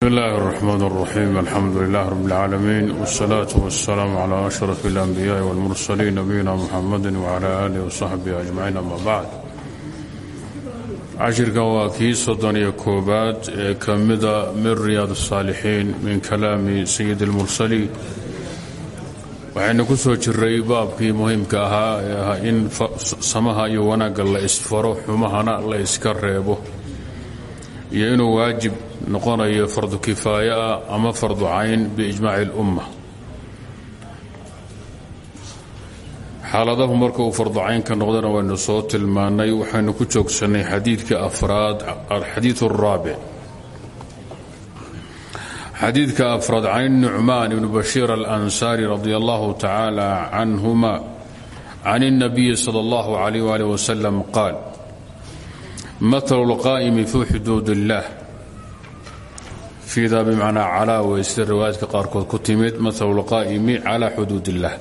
بسم الله الرحمن الرحيم الحمد لله رب العالمين والصلاة والسلام على أشرف الأنبياء والمرسلين نبينا محمد وعلى آله وصحبه أجمعين أما بعد cashirkan waa kii soddon iyo koobaad ee ka mida min riyaad الsaalixiin min kalaami sayid اlmursaliin waxaynu ku soo jiray baabkii muhiimka ahaa ee ahaa in samaha iyo wanaagga la isfaro xumahana la iska reebo iyo inuu waajib noqonayo fardu kifaaya ah ama fardu cayn biijmaaci اlumma xaaladahu marka uu fardu caynka noqdana waynu soo tilmaannay waxaynu ku joogsannay xadiidka afraad alxadiid الraabic xadiidka afraad can nucmaan ibni bashiir alansaari radi allahu tacaala canhuma can الnabiyi salى اllahu عalayh wali wasalam qaal matlu اlqaa'imi fi xuduud اllah fiida bimacnaa calaa wey sida riwaayadka qaarkood ku timid mathalu qaa'imi calaa xuduud illah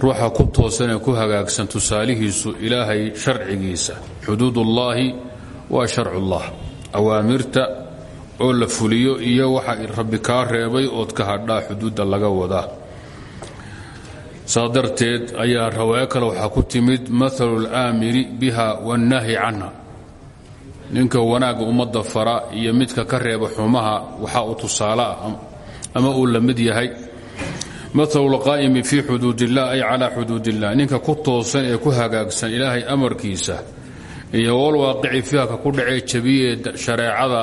ruuxa ku toosan ku hagaagsan tusaalihiisu ilaahay sharcigiisa. Xuduudullaahi waa sharcullah. Awaamirta oo la fuliyo iyo waxa rabbi kaa reebay ood ka hadhaa xuduudda laga wadaa. Saa darteed ayaa rawaayo kale waxaa ku timid mathalu alaamiri biha waannaahi canha ninka wanaagga ummadda fara iyo midka ka reeba xumaha waxa uu tusaale ah ama uu la mid yahay. Malu lqaa'imi fii xuduud illah ay calaa xuduud illah ninka ku toosan ee ku hagaagsan ilaahay amarkiisa iyo walwaaqici fiiha ka ku dhacee jabiyee shareecada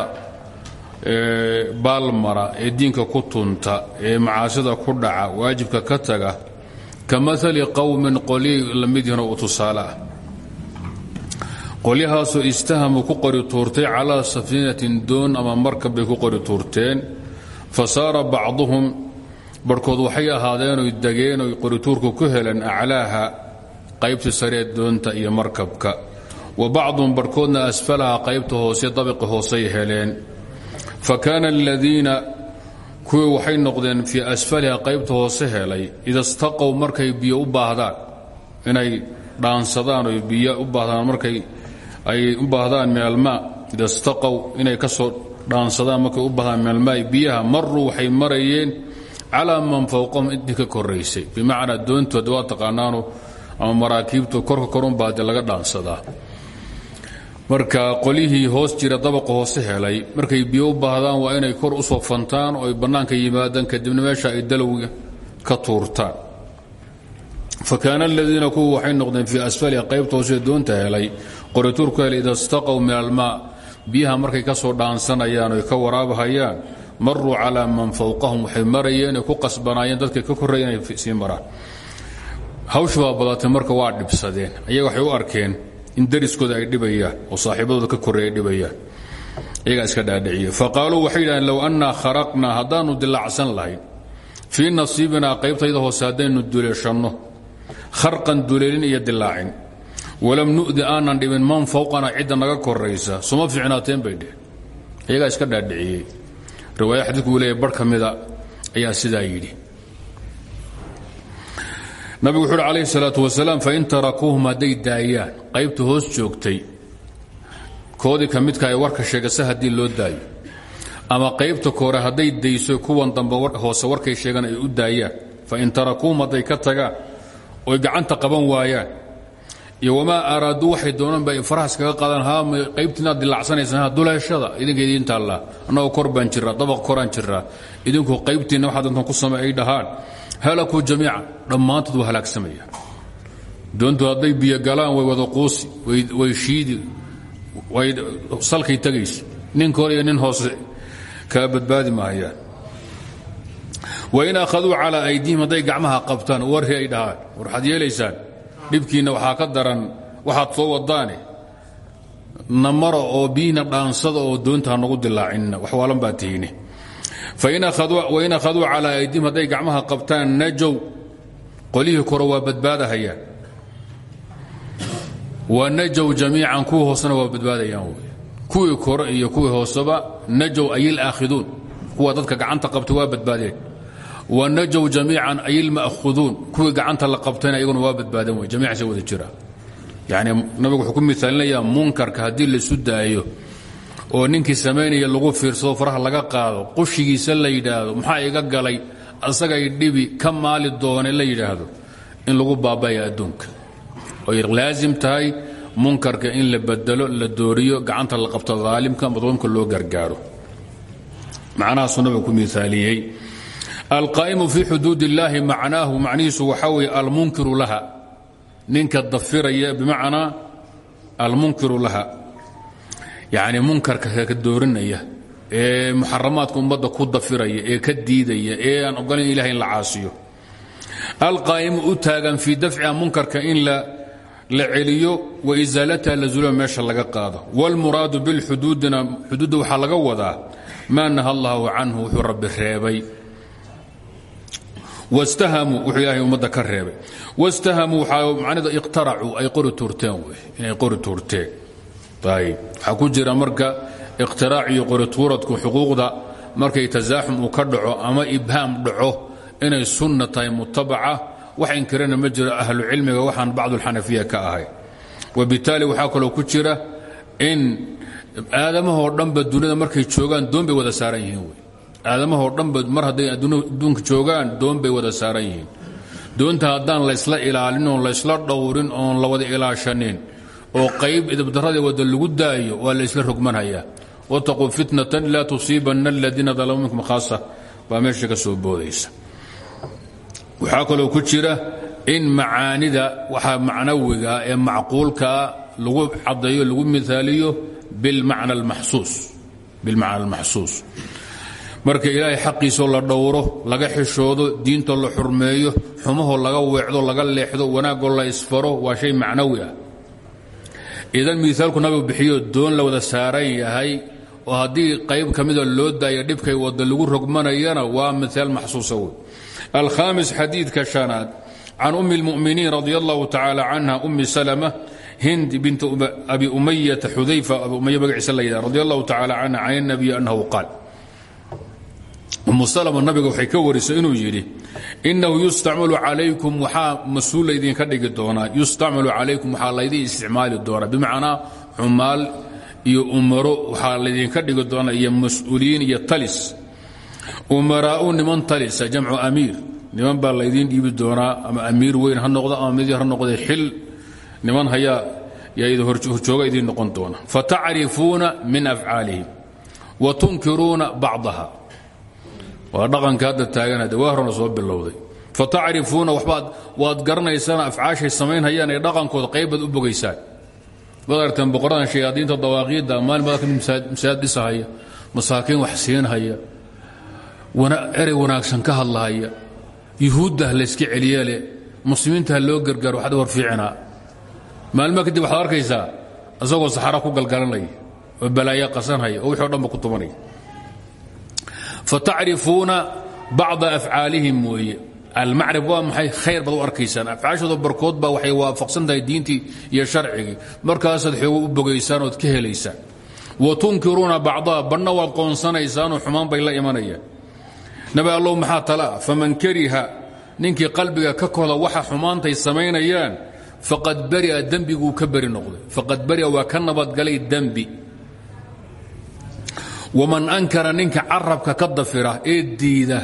baalmara ee diinka ku tunta ee macaasida ku dhaca waajibka ka taga ka maali qowmin qolyi la mid uu tusaale ah qolyahaasoo istahamuu ku qori tuurtay calaa safiinatin doon ama markab ku qori tuurteen. Fa saara bacduhum barhkood waxay ahaadeenoy dageenoy qorituurku ku heleen aclaaha qaybta saree doonta iyo markabka. Wa bacduhum barhkoodna asfalaha qaybta hoose dabiqa hoosey heleen. Fa kaana aladiina kuwii waxay noqdeen fii asfaliha qaybta hoose helay ida markay biyo u baahdaan inay dhaansadaan oy biyo u baahdaan markay ay u baahdaan min almaa inay ka soo dhaansadaan markay u baahdaan min almaai biyaha maruu waxay marayeen calaa man fowqahum intii ka koraysay bimacnaa doontood waa taqaanaanu ama maraakiibtu korka korunbaa de laga dhaansadaa marka qolyihii hoos jira dabaqa hoose helay markay biyo u baahdaan waa inay kor u soo fantaan oo ay bannaanka yimaadaan kadibna meesha ay dalowga ka tuurtaan. Fa kaana kuwa waxay noqdeen fii asfaliha qaybta hoose doonta helay qorituurku helay ida staqow min almaa biyaha markay ka soo dhaansanayaan oy ka waraabahayaan maruu calaa man fowqahum waxay ku qasbanaayeen dadka ka korreeya inay sii maraan. Hawshu marka waa dhibsadeen. Ayaga waxay u arkeen in dariskooda ay dhibayaan oo saaxiibadooda ka korreeya dhibayaan. Iyagaa iska dhaadhiciye faqaaluu waxay yidhahdeen low annaa kharaqnaa dilaacsan lahayn fii nasiibinaa qaybtayda hoose haddaynu kharqan duleelin iyo dilaacin walam nu'di aanan dhibin man fowqana cidda naga koraysa suma fiicnaateen bay dheh iyagaa iska dhaadhiciyey. Riwaaya xadiidku uu leeyahy bar ka mida ayaa sidaa yidhi. Nabigu wuxu uhi calayhi salaatu wasalaam fain tarakuuhum hadday daayaan qaybta hoos joogtay koodii ka midka ay warka sheegase haddii loo daayo ama qaybta koore hadday dayso kuwan dambe hoose warkay sheegan ay u daayaan fain tarakuuhum hadday ka tagaan oy gacanta qaban waayaan iyo wamaa waxay doonaan ba farahaas kaga qaadaan haama qaybtiinaad dilacsanaysaan duleeshada idinka idiin taallaa annagoo kor baan jiraa dabaq koraan jiraa idinku qaybtiinna waxaa dantan ku samey ay dhahaan. Halakuu jamiican dhammaantood waa halaagsamayaan doontu hadday galaan way wada quusi way shiidi way salkay tegayso nin kor iyo nin hoose kaa badbaadi maayaan wain akhaduu calaa aydihim hadday gacmaha qabtaan warri ay dhahaan war waxaad yeelaysaan dhibkiinna waxaa ka daran waxaad soo wadaane namara oo biyiina dhaansada oo doonta ha nagu dilaacinna waxwaalan baa tihine wain akhaduu calaa aydihim hadday gacmaha qabtaan najow qolihii kore waa badbaadahayaan wa najow jamiican kuwii hoosena waa badbaadayaan wy kuwii kore iyo kuwii hooseba najow ayil aakhiduun kuwa dadka gacanta qabta waa badbaadeen wanajow jamiican ay ilma'huduun kuwii gacanta la qabtayna iyaguna waa badbaadan wey jamiican wada jira. Yani nabigu wuxuu ku munkarka haddii laisu daayo oo ninkii samaynaya lagu fiirsado faraha laga qaado qushigiisa la yidhaahdo maxaa iga galay? Asagay dhibi ka maali doone la yidhaahdo in lagu baabaya adduunka. Oy laasim tahay munkarka in la bedelo la dooriyo gacanta la qabto daalimka madluumka loo gargaaro. Macnahaasuu nabiga ku miaaliyey alqaa'imu fii xuduud illaahi macnaahu macnihiisu waxaa weeye almunkiru laha. Ninka dafiraya bimacnaa almunkiru laha. Yacni munkarka ka doorinaya ee muxaramaadka ummadda ku dafiraya ee ka diidaya ee aan ogolayn ilahay in la caasiyo. Alqaa'imu u taagan fii dafciha munkarka in la la celiyo wa isaalataha la zulma meesha laga qaado. Wاlmuraadu bilxuduudina xuduudda waxaa laga wadaa maa naha allahu canhu wuxuu rabbi reebay wastahamuu wuxuu ilaahay ummadda ka reebay wastahamuu waxaa macnida iqtaracuu ay qori tuurteen wey inay qori tuurteen ayib waxaa ku jira marka iqtiraac iyo qori tuuradku xuquuqda markay tasaaxum uu ka dhaco ama ibhaam dhaco inay sunna tahay mutabaca wax inkirana ma jiro ahlu cilmiga waxaan bacdulxanafiya ka ahay wabitaali waxaa markay joogaan doon wada saaran yihiin wey aadamahoo dhanba mar hadday adduunka joogaan doon bay wada saaran yihiin. Doonta haddaan laysla ilaalin oon laysla dhowrin oon la wada ilaashanin oo qayb idabdarradii wada lagu daayo waa laysla rogmanhayaa. Wataquu fitnatan laa tusiibanna aladiina dalamuu minkum khaasa. Baa meesha ka soo boodaysa. Waxaa kaloo ku jira in macaanida waxaa macnawiga ee macquulkaa lagu caddeeyo lagu miaaliyo bilmacna almaxsuus marka ilaahay xaqiisoo la dhowro laga xishoodo diintoo la xurmeeyo xumahoo laga weecdo laga leexdo wanaagoo la isfaro waa shay macnawi ah. Idan miaalku nabigu bixiyo doon la wada saaran yahay oo haddii qayb ka loo daayo dhibkay wada lagu rogmanayana waa miaal maxsuusa wey alkhaamis xadiidka shanaad can ummi اlmuminiin radi allahu tacaala canha ummi salma hind bint abi umayata xudayfa abi umaya magaciisa la yidhaha radi allahu tacala annahu qaal umu nabiga waxay ka warisay inuu yidhi inahu yustacmalu calaykum waxaa mas'uul laydinka dhigi doonaa yustacmalu calaykum waxaa laydin isticmaali doonaa bimacnaa cumaal iyo umaro waxaa laydinka dhigi doonaa iyo mas'uuliyiin iyo talis. Umaraau niman talisa jamcu amiir. Niman baa laydiin dhiibi doonaa ama amiir weyn ha noqdo ama mid ha noqde xil niman hayaa yaa horjooga idiin noqon doona. Fatacrifuuna min afcaalihim wa tunkiruuna bacdaha waa dhaqanka hadda taaganade waa horena soo bilowday. Fatacrifuuna waxbaad waad garanaysaan afcaashay samaynhayaan ee dhaqankooda qaybaad u bogaysaan. Waad aragteen boqoradan shayaadiinta dawaaqiidda maalin baad ka masaajid dhisahaya masaakiin wax siinhaya erey wanaagsan ka hadlahaya yuhuudda layska celiyeele muslimiinta ha loo gargaaro waxaad war fiicinaa maalmaa kadib waxaad arkaysaa isagoo saxara ku galgalanaya oo balaayo qasanhaya oo wixii o dhanba ku tumanaya fatacrifuuna bacda afcaalihim weeye almacrif waa maxay khayr baad u arkaysaan afcaashooda barkood baa waxay waafaqsan tahay diintii iyo sharcigii markaasaad xoogo u bogaysaan ood ka helaysaan wa tunkiruuna bacdaha banna waad qoonsanaysaanoo xumaan bay la imanayaan nabi allow maxaa talaa faman kariha ninkii qalbiga ka koda waxa xumaantay samaynayaan faqad baria dembiguu ka beri faqad baria waa ka nabadgalay dembi waman ankara ninka carabka ka dafira ee diida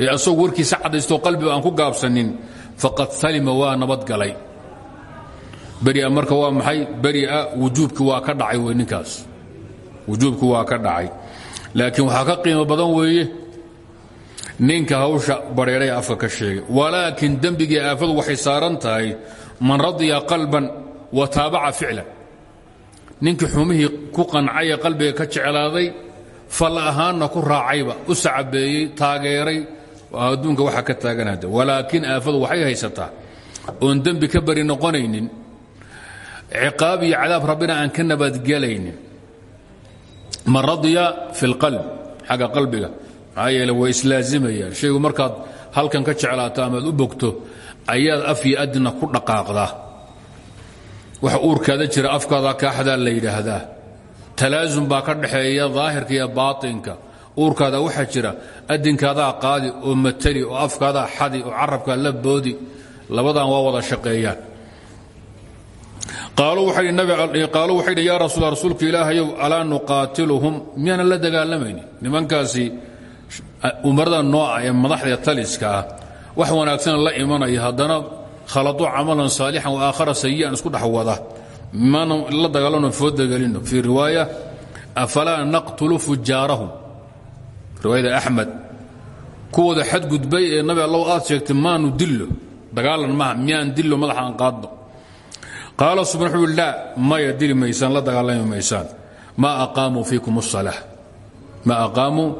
ee asagoo warkiisa caddaystoo qalbiga aan ku gaabsanin faqad salima waa nabadgalay beria marka waa maxay? Beria wujuubki waa ka dhacay wey ninkaas. Wujuubki waa ka dhacay. Laakiin waxaa ka qiimo badan weeye ninka hawsha badheedhay afka ka sheegay. Walaakin dembigii aafadu waxay saaran tahay man radiya qalban wa taabaca ficlan ninkii xumihii ku qancay qalbiga ka jeclaaday fal ahaanna ku raacayba u sacabeeyey taageeray adduunka waxa ka taaganada walaakiin aafadu waxay haysataa oon dembi ka bari noqonaynin ciqaab iyo cadaab rabbina aan ka nabadgelaynin man radya fi اlqalb xagga qalbiga. Maxaa yeele way islaazimayaan shaygu markaad halkan ka jeclaato amaad u bogto ayaad af iyo adina ku dhaqaaqdaa waxa uurkaada jira afkaada kaaxdaa la yidhaahdaa. Talaasum baa ka dhaxeeya daahirka iyo baaطinka uurkaada waxaa jira adinkaadaa qaadi oo matali oo afkaadaa xadi oo carabkaa la boodi labadan waa wada shaqeeyaan qaaluu waxay dhi yaa rasuul rasuulka ilaahayow alaa nuqaatiluhum? Miyaanan la dagaalamayni nimankaasi umarada nooca ee madaxda taliska ah wax wanaagsan la imanaya haddana khaladu camalan saalixan waaaakhara sayian isku dhexwada maana la dagaalano fooddagelino fii riwaaya afalaa naqtulu fujaarahum riwaayada axmed kuwooda xadgudbay ee nabi allow aad sheegtay maanu dillo. Dagaalan maaha miyaan dillo madaxa aan qaadno? Qaala subxaan wuxuu laa maya dili la dagaalami maysaan. Maa aqaamuu fiikum asalaa maa aqaamuu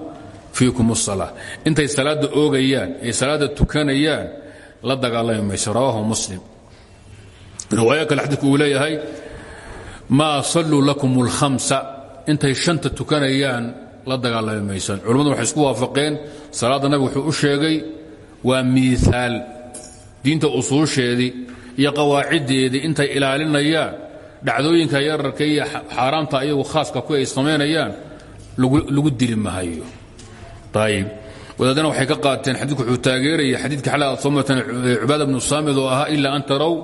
fiikum asalaa intay salaadda oogayaan ay salaadda tukanayaan la dagaalami maysa rawaahu muslim. Riwaayo kale leeyahay maa salluu lakum اlhamsa intay shanta tukanayaan la dagaalami maysaan culimmadu waxay isku waafaqeen salaadda wuxuu u sheegay waa miiaal diinta usuusheedii iyo qawaaciddeedii intay ilaalinayaan dhacdooyinka yararka iyo xaaraamta ayagu khaaska ku ay samaynayaan lagu dili mahayo wadaadana waxay ka qaateen xadiidku wuxuu taageeraya xadiidka xala aad soo marteen cubaada oo ahaa ilaa an tarow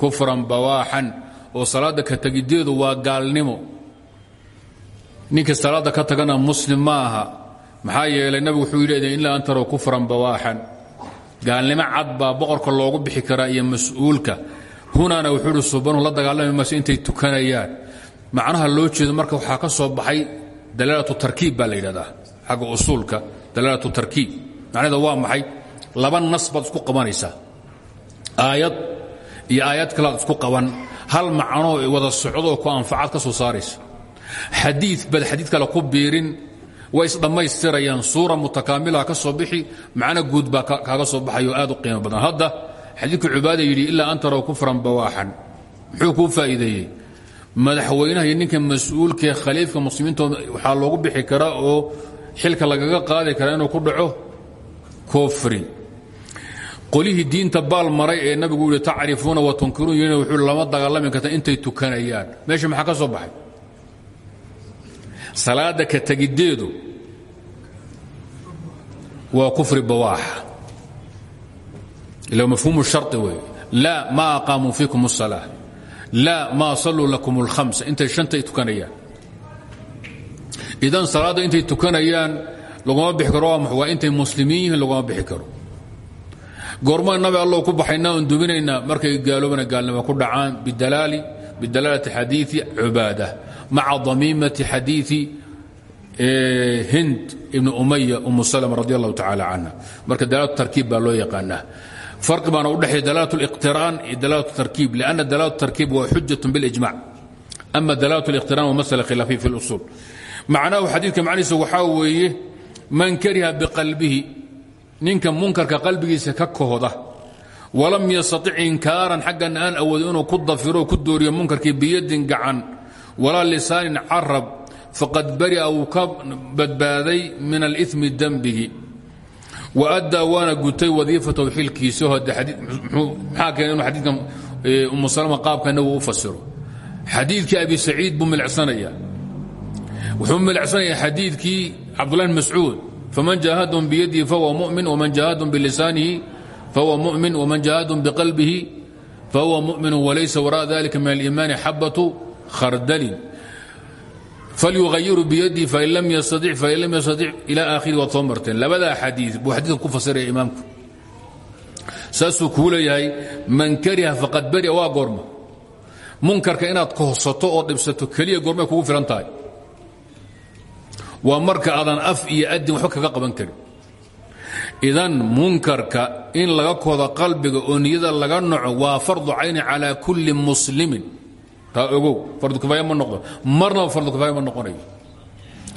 kufran bawaaxan oo salaadda ka tegiddeedu waa gaalnimo. Ninka salaadda ka tagana muslim ma aha. Yeelay nabigu wuxuu yidhi ilaa an tarow kufran bawaaxan. Gaalnimo cad boqorka loogu bixi karaa iyo mas'uulka. Hunaana wuxuu ihi la dagaalami mayso intay tukanayaan. Macnaha loo jeedo marka waxaa ka soo baxay dalaalatu tarkiib baa la yidhahdaa xagga usuulka dalaalatu tarkiib. Macnaheeda waa maxay? Laba nas baad isku qabanaysaa. Aayad iyo aayad kalead isku qaban. Hal macnoo wada socdo oo ku anfacaad ka soo saaraysa. Xadiid baad xadiid kale ku biirin. Way isdhammaystirayaan suura mutakaamila ka soo bixi. Macno guud baa kaaga soo baxayo aad u qiimo badan. Hadda xadiidku cubaada yidhi ilaa an tarow kufran bawaaxan. Muxuu kuu faa'iideeyey? Madaxweynaha iyo ninka mas'uulkaee khaliifka muslimiinta waxaa loogu bixi karaa oo xilka lagaga qaadi karaa inuu ku dhaco kufri qolihii diinta baal maray ee nabigu yihi tacrifuuna wa tunkiruun yidhina wuxuu lama dagaalami karta intay tukanayaan meesha maxaa ka soo baxay salaada ka tegiddeedu waa kufri bawaaxa ila mafhuumu shari wey laa ma aqaamuu fiikum الsalaa laa ma saluu lakum اlhamsa intay shantay tukanayaan idan salaadda intay tukanayaan laguma bixi karo waa intay muslimiin yihiin laguma bixi karo. Goorma nabi allow ku baxaynaa oon duminaynaa markay gaaloobana gaalnimo ku dhacaan bidalaalati xadiii cubaada maca damiimati xadiii hind ibni umaya umu salm radi allahu tacaala marka dalaalatu tarkiib baa loo yaqaanaa. Farqi baana udhexeeya dalaalatu liqtiraan iyo dalaalatu tarkiib lianna dalaalatu tarkiib waa xujatun bilijmac ama dalaalatu liqtiraan waa masala khilaafiya fi lusuul macnahu xadiidka macnihiisa waxaa weeye man kariha biqalbihi ninka munkarka qalbigiisa ka kohda walam yastatic inkaaran xaggan aan awoodo inuu ku dafiro ku dooriyo munkarkii biyadin gacan walaa lisaanin carab faqad bari'a wuu ka badbaaday min alimi dembigi waaddaa waana gutay wadiifatahu xilkiisa maxaa keenay inuu xadiidkan umu salama qaabkana wuu u fasiro xadiidkii abi saciid buu milcsanaya wuxuu milcsanaya xadiidkii cabdullahi bn mascuud faman jaahadum biyadihi fahuwa mumin waman jaahadum bilisaanihi fahuwa mumin waman jaahadum biqalbihi fahuwa mumin walaysa wara'a dalika min aliimaani xabatu khardalin. Falyuayiru biyadii fain lam yastatic fain lam yastatic ila aakhiri waad soo marteen labadaa xadii buu xadiidka ku fasiraya imaamku. Saasuu kuu leeyahay man kariha faqad bari'a waa goorma. Munkarka inaad kohsato oo dhibsato keliya goormay kugu filan tahay waa marka aadan af iyo adin waxba kaga qaban karin. Idan munkarka in laga koda qalbiga oo niyada laga naco waa fardu cayni calaa kulli muslimin. Taa ogow fardukifaaya ma noqdo marnaba fardukifaaya ma noqonayo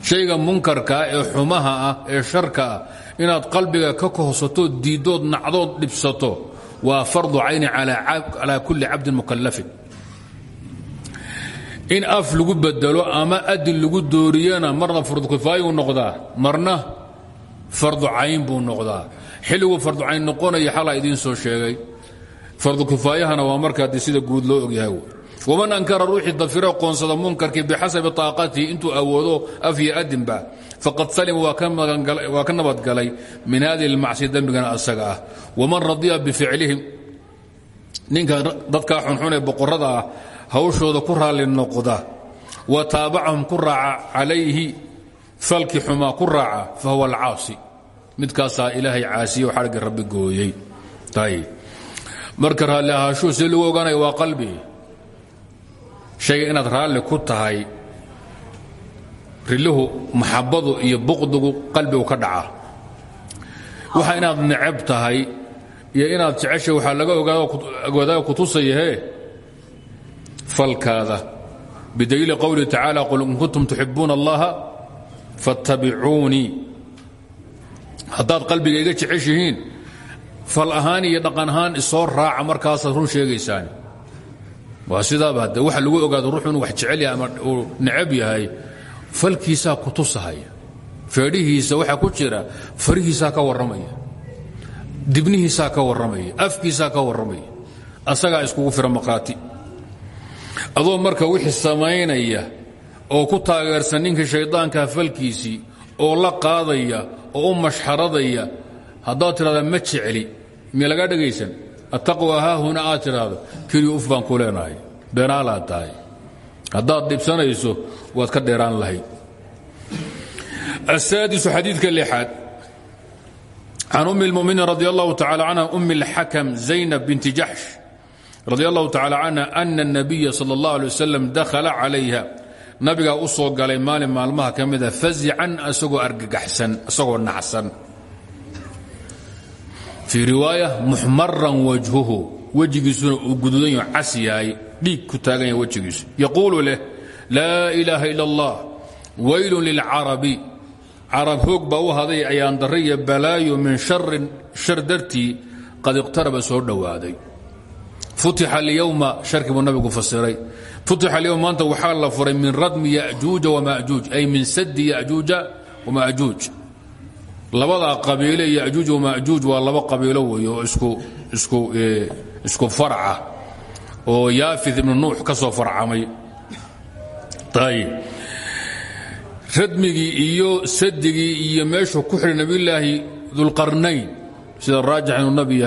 shayga munkarkaa ee xumaha ah ee sharka ah inaad qalbiga ka kohsato diiddood nacdood dhibsato waa fardu cayni calaa kulli cabdin mukallafin in af lagu bedelo ama adin lagu dooriyana marna fardukifaayuu noqdaa marna fardu cayn buu noqdaa. Xilliguu fardu cayn noqonaya xalaa idiin soo sheegay. Fardukifaayahana waa marka haddii sida guud loo ogyahay waman ankara ruuxii dafiro qoonsada munkarkii bixasabi taaqatihi intuu awoodo af iyo adinba faqad salima waa ka nabadgalay min hadihi اlmacsiya dembigana asaga ah. Waman radiya bificlihim ninka dadkaa xunxun ee boqorada ah hawshooda ku raalli noqda wa taabacahum ku raaca falkii xumaa ku fa huwa alcaasi. Midkaasaa ilaahay caasiye oo xargga rabbi gooyey. Marka raalli ahaashuu see lagu ogaanaya qalbi. Shayga inaad raalli ku tahay rilluhu maxabadu iyo buqdigu qalbigu ka dhaca. Waxa inaad necab tahay iyo inaad jeceshay waxaa laga ogaadaa kutusayahee falkaada. Bidaliili qowlihi tacaala qul in kuntum tuxibuuna allaha fattabicuunii haddaad qalbiga iga jeceshihiin fal ahaan iyo isoo raaca markaasaad run sheegaysaan. Waa sidaaba hadde waxa lagu ogaado ruux wax jecel yahay ama uu yahay falkiisaa ku tusahaya feedhihiisa waxaa ku jira farihiisaa ka warramaya. Dibnihiisaa ka warramaya afkiisaa ka warramaya. Asagaa iskugu fira maqaati adoo marka wixii samaynaya oo ku taageersan ninka shaydaanka falkiisii oo la qaadaya oo u mashxaradaya haddaad tidhahda ma jecli mi laga dhegaysan attaqwa haahuna aad tidhaahdo keliyu uf baan ku leenahay. Beenaalaad tahay. Haddaad dhibsanayso waad ka dheeraan lahayd asaadisu xadiidka lixaad. Can ummi اlmuminiin radi allahu tacala canha ummi اlxakam zaynab binti jaxsh رضي الله تعالى عنها أن النبي صلى الله عليه وسلم دخل عليها nabigaa u soo galay maalin maalmaha ka mida faزican isagoo argagaxsan isagoo nacsan fii riwaayة muxmaran wajhuhu wejigiisuna uu gududan yaho cas yahay dhiig ku taagan yahay wejigiisu yaquulu leh laa إilaaha ilا الlah wayl lilcarabi carab hoog baa u haday ayaandare iyo balaayo min sharin shar dartii qad iqtaraba soo dhowaaday futixa alyowma sharkii buu nabigu fasiray. Futixa alyowm maanta waxaa la furay min radmi yajuuja wamajuuj ay min sadi yajuuja wamajuuj labadaa qabiile yajuuj wamajuuj waa laba qabiilo wey oo isku farca. Oo yaafid ibnu nuux ka soo farcamay. Radmigii iyo sadigii iyo meeshuu ku xidhay nabiyulaahi dulqarnayn sida raajix inuu nabi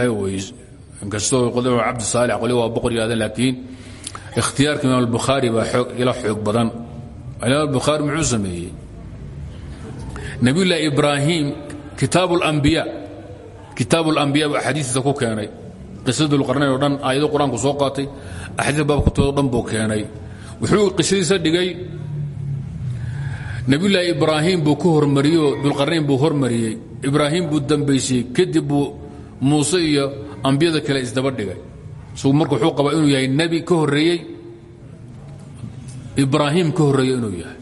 inkastoo cabdi saalix qoli waa boqor yidhahdeen laakiin ikhtiyaarka imaam albukhaari baa ila xoog badan. Imaam albukhaari muxuu sameeyey? Nabiyullaahi ibraahim kitaab اlambiya kitaab اlambiya buu axaadiistiisa ku keenay. Qisada dulqarnayn oo dhan aayado qur'aanku soo qaatay axaadiis baabkutoodo dhan buu keenay. Wuxuu qisadiisa dhigay nabiyulaahi ibraahim buu ku hormariyoo dulqarnayn buu hormariyey. Ibraahim buu dambaysiyey kadib buu muuse iyo ambiyada kale isdaba dhigay. Marka wuxuu qabaa inuu yahay nebi ka horreeyey ibraahim ka horreeyey inuu yahay.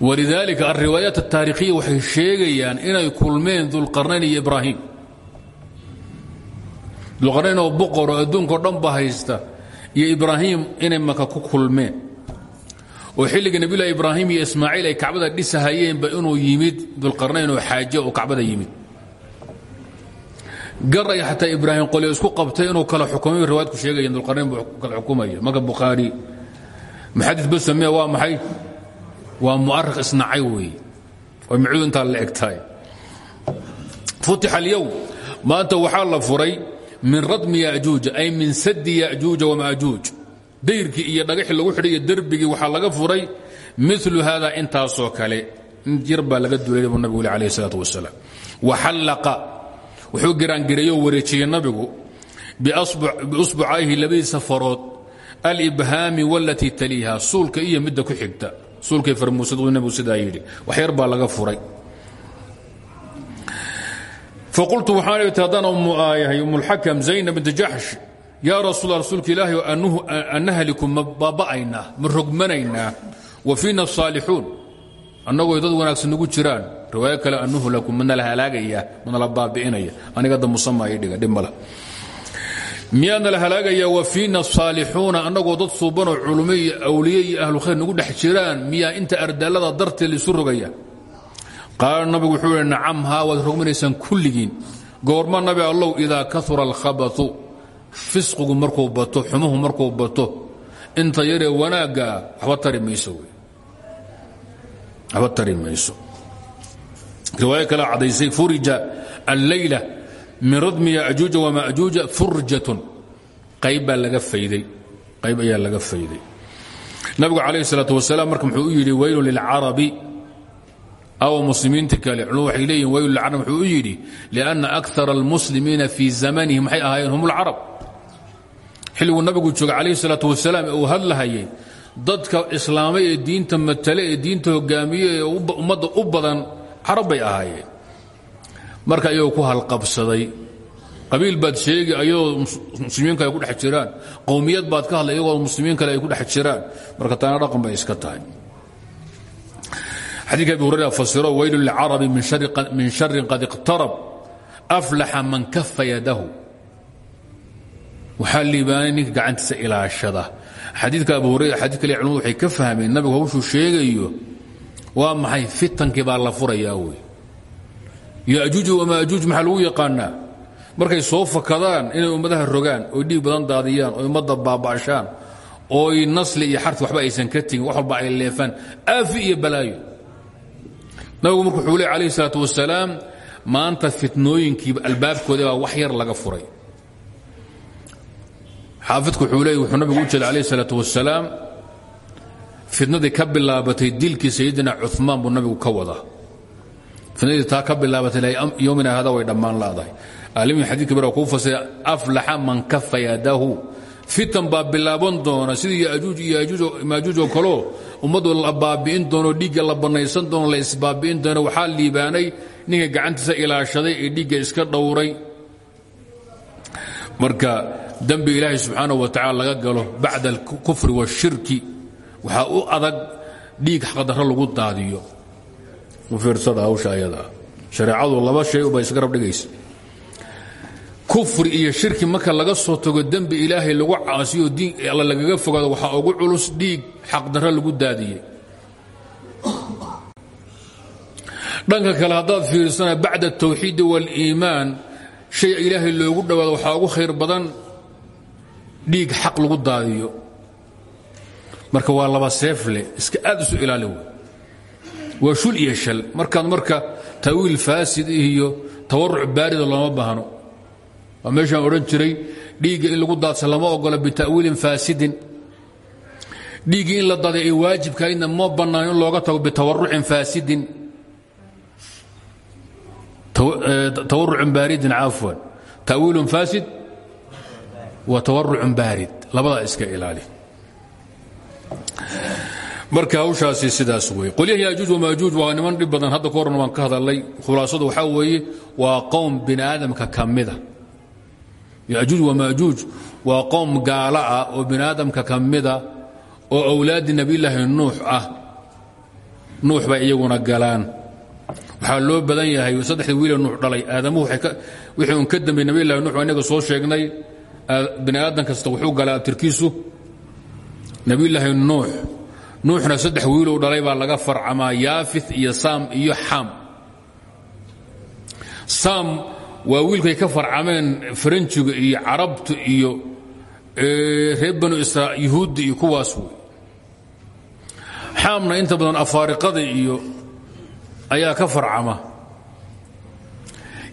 Walidaalika alriwaayaat altaarikhiya waxay sheegayaan inay kulmeen dulqarnayn iyo ibraahim. Dulqarnayn oo boqor oo adduunkao dhan ba iyo ibraahim inay maka ku kulmeen. Oo xilliga nabiyulahi ibraahim iyo ismaaciil ay kacbada dhisahayeenba inuu yimid dulqarnayn oo xaaje oo kacbada yimid garay xataa ibraahim qolyo isku qabtay inuu kala xukumay riwaayadku sheegayeen dulqarnayn buu kala xukumaya marka bukhaari muxadis basame waa maxay? Waa mu'arikh isnacay weeye oo micdu intaa la eg tahay futixa alyowm maanta waxaa la furay min radmi yajuuja ay min sadi yajuuja wamaajuuj dayrkii iyo dhagaxii lagu xidhay iyo derbigii waxaa laga furay milu hada intaasoo kale. Jir baa laga duulay buu nabigu alayh salaat wasalaam waxallaqa wuxuu giraangireeyoo wareejiyey nabigu biusbucayhi labadiisa farood alibhaami walatii taliiha suulka iyo midda ku xigta. Suulkay farmuusadu nabigu sidaa yidhi wax yar baa laga furay. Faqultu waxaan iti haddaan aayahay umulxakam zaynab binti jaxsh yaa rasuul rasuulka ilaahi annahliku ma baaba'aynaa ma rogmanaynaa wa fiina asaalixuun annagoo dad wanaagsan nagu jiraan riwaayo kale annuhlaku mana la halaagaya mana la baabi'inaya. Aniga da musama ii dhiga dhib male miyaadna la wa fiina asaalixuuna annagoo dad suubanoo culumo iyo awliye iyo ahlu khayr nagu dhex jiraan miyaa inta ardaalada darteed laisu rogaya? Qaala nabigu wuxuu ihi nacam haa waad rogmanaysaan kulligiin. Goorma nabi allow idaa kaura alkhabatu fisqigu markuu bato xumuhu markuu bato inta yaree wanaaggaa waxba tari mayso riwaayo kale cadaysay furija alleyla min radmi yajuuja wamajuuja furjatun. Qayb baa laga fayday. Qayb ayaa laga fayday. Nabigu calayh salaatu wasalaam marka muxuu u yidhi weylun lilcarabi. Aw muslimiinta kale culum waxay leeyihiin weylun lilcarab wuxuu u yidhi lianna akara almuslimiina fii zamanihi maxay ahaayeen hum lcarab xilliguu nabigu joogay calayhi salaatu wasalaam ee uu hadlahayay dadka islaamay ee diinta matale ee diinta hogaamiye ee ummadda u badan carab bay ahaayeen. Marka iyagoo ku halqabsaday. Qabiil baad sheegi ayagoo muslimiin kale ay ku dhex jiraan. Qowmiyad baad ka hadlay iyagoo muslimiin kale ay ku dhex jiraan. Marka taana dhaqan bay iska tahay. Xadiidka abi hurayra fasiro weylu lilcarabi min sharin qad iqtarab aflaxa man kafa yadahu. Waxaa liibaanay ninka gacantiisa ilaashada. Xadiidka abu hurayra xadiid kale culimadu waxay ka fahmeen nabigu hawshuu sheegayo waa maxay fitankii baa la furayaa wey yajuuj wamaajuuj maxaa lagu yaqaanaa? Markay soo fakadaan inay ummadaha rogaan oy dhiig badan daadiyaan oy ummadda baaba'shaan ooy nasli iyo xarti waxba aysan ka tegin wax walba ay leefaan aafi iyo balaayo. Nabigu marku wuxuu le alayh salaatu wasalaam maanta fitnooyinkii albaabkooda baa wax yar laga furay. Xaafidku wuxuu leey wuxuu nabigu u jeeda alayh salaatu wasalaam fitnadii ka bilaabatay dilkii sayidina cumaan buu nabigu ka wadaa. Fitnadii taa ka bilaabatay yomina hada way dhammaan laadahay. Alimii xadiidka bara kuu fasira aflaxa man kafa yadahu fitan baa bilaaban doona sidii yajuuj iyo maajuuj oo kaleo ummaddu la baabi'in doono dhiigga la doono la isbaabi'in doono waxaa liibaanay ninka gacantiisa ilaashaday ee dhiigga iska dhowray. Marka dembi ilaahay subxaanaه wa tacala laga galo bacda alkufri waاshirki waxaa u adag dhiig xaqdarro lagu daadiyo. U fiirsada hawsha ayadaa laba shay uba isgarab dhigaysa. Kufri iyo shirki marka laga soo tago dembi ilaahay lagu caasiyo diin alla lagaga fogaado waxaa ugu culus dhiig xaqdarro lagu daadiye dhanka kale haddaad fiirsana bacda atawxiidi waliimaan shay ilaahay loogu dhowaado waxaa ugu khayr badan dhiig xaq lagu daadiyo marka waa laba seefle iska aad isu ilaali wey waa shul iyo shal. Markaad marka tawiil faasid iyo tawaruc baarida looma baahno waa meeshaan odhan jiray dhiigga in lagu daadsa lama ogola bita'wiilin faasidin. Dhiiggii in la daday ay waajibkahaydna ma bannaan in looga tago bitawarucin faasidin. Tawarucun baaridin cafwan ta'wiilun faasid wa tawarucun baarid. Labadaa iska ilaali marka hawshaasi sidaas wey qolyaha yaajuuj wamaajuuj waa niman dhib badan. Hadda ka horna waan ka hadalnay khulaasadu waxaa weeye waa qowm bini aadamka ka mida yaajuuj wamaajuuj waa qowm gaala ah oo bini aadamka ka mida oo awlaadi nebiyulaahi nuux ah. Nuux bay iyaguna galaan. Waxaa loo badan yahay saddexdii wiile nuux dhalay. Aadamuhu wixii un ka dambey nabiyulahi nuux inaga soo sheegnay bini aadan kasta wuxuu galaa abtirkiisu nebiyulaahi nuux. Nuuxna saddex wiilou dhalay baa laga farcamaa yaafit iyo saam iyo xam saam waa wiilkay ka farcameen faranjiga iyo carabtu iyo reer banu israa yuhuudda iyo kuwaas wey. Inta badan afaariqada iyo ayaa ka farcama.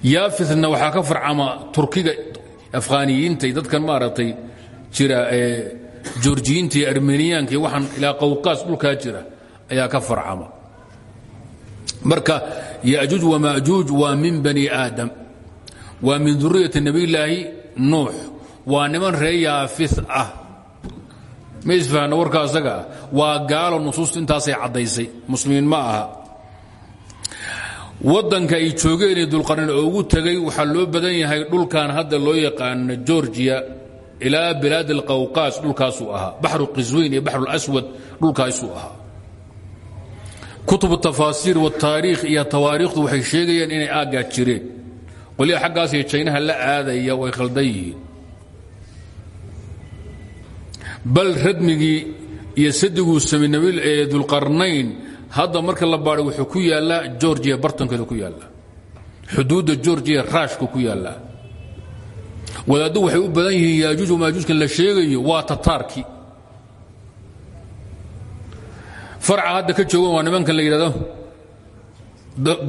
Yaafitna waxaa ka farcama turkiga afghaniyiinta iyo dadkan maaragtay jira jorjiyiinta iyo armeniyaanka iyo waxaan ilaa qawqaas dhulkaa jira ayaa ka farcama. Marka yajuuj wamaajuuj waa min bani aadam. Waa min duriyati nebiyulaahi nuux. Waa niman ree yaafis ah. Ma isfahna warka asaga? Ah waa gaalo nusuustu intaasay caddaysay. Muslimiin ma aha. Waddanka ay joogeenee dulqarnin oo ugu tegay waxaa loo badan yahay dhulkan hadda loo yaqaano georgiya ilaa bilaad alqawqaas dhulkaasuu ahaa. Baxru qisweyn iyo baxru laswad dhulkaasuu ahaa. Kutub tafaasiir wataariikh iyo tawaariikhdu waxay sheegayaan inay aaggaa jireen. Qolyaha xaggaas iyo jaynaha la aadaya way khaldan yihiin. Bal radmigii iyo sadiguu samey dulqarnayn hadda marka la baadhay wuxuu ku yaallaa georgiya bartankeeda ku yaallaa. Xuduudda georgiya raashka ku yaallaa wadaaddu waxay u badan yihiin yaajuuj wamaajuujkan la sheegayo waa tataarkii. Farca hadda ka joogan waa nimankan la yidhahdo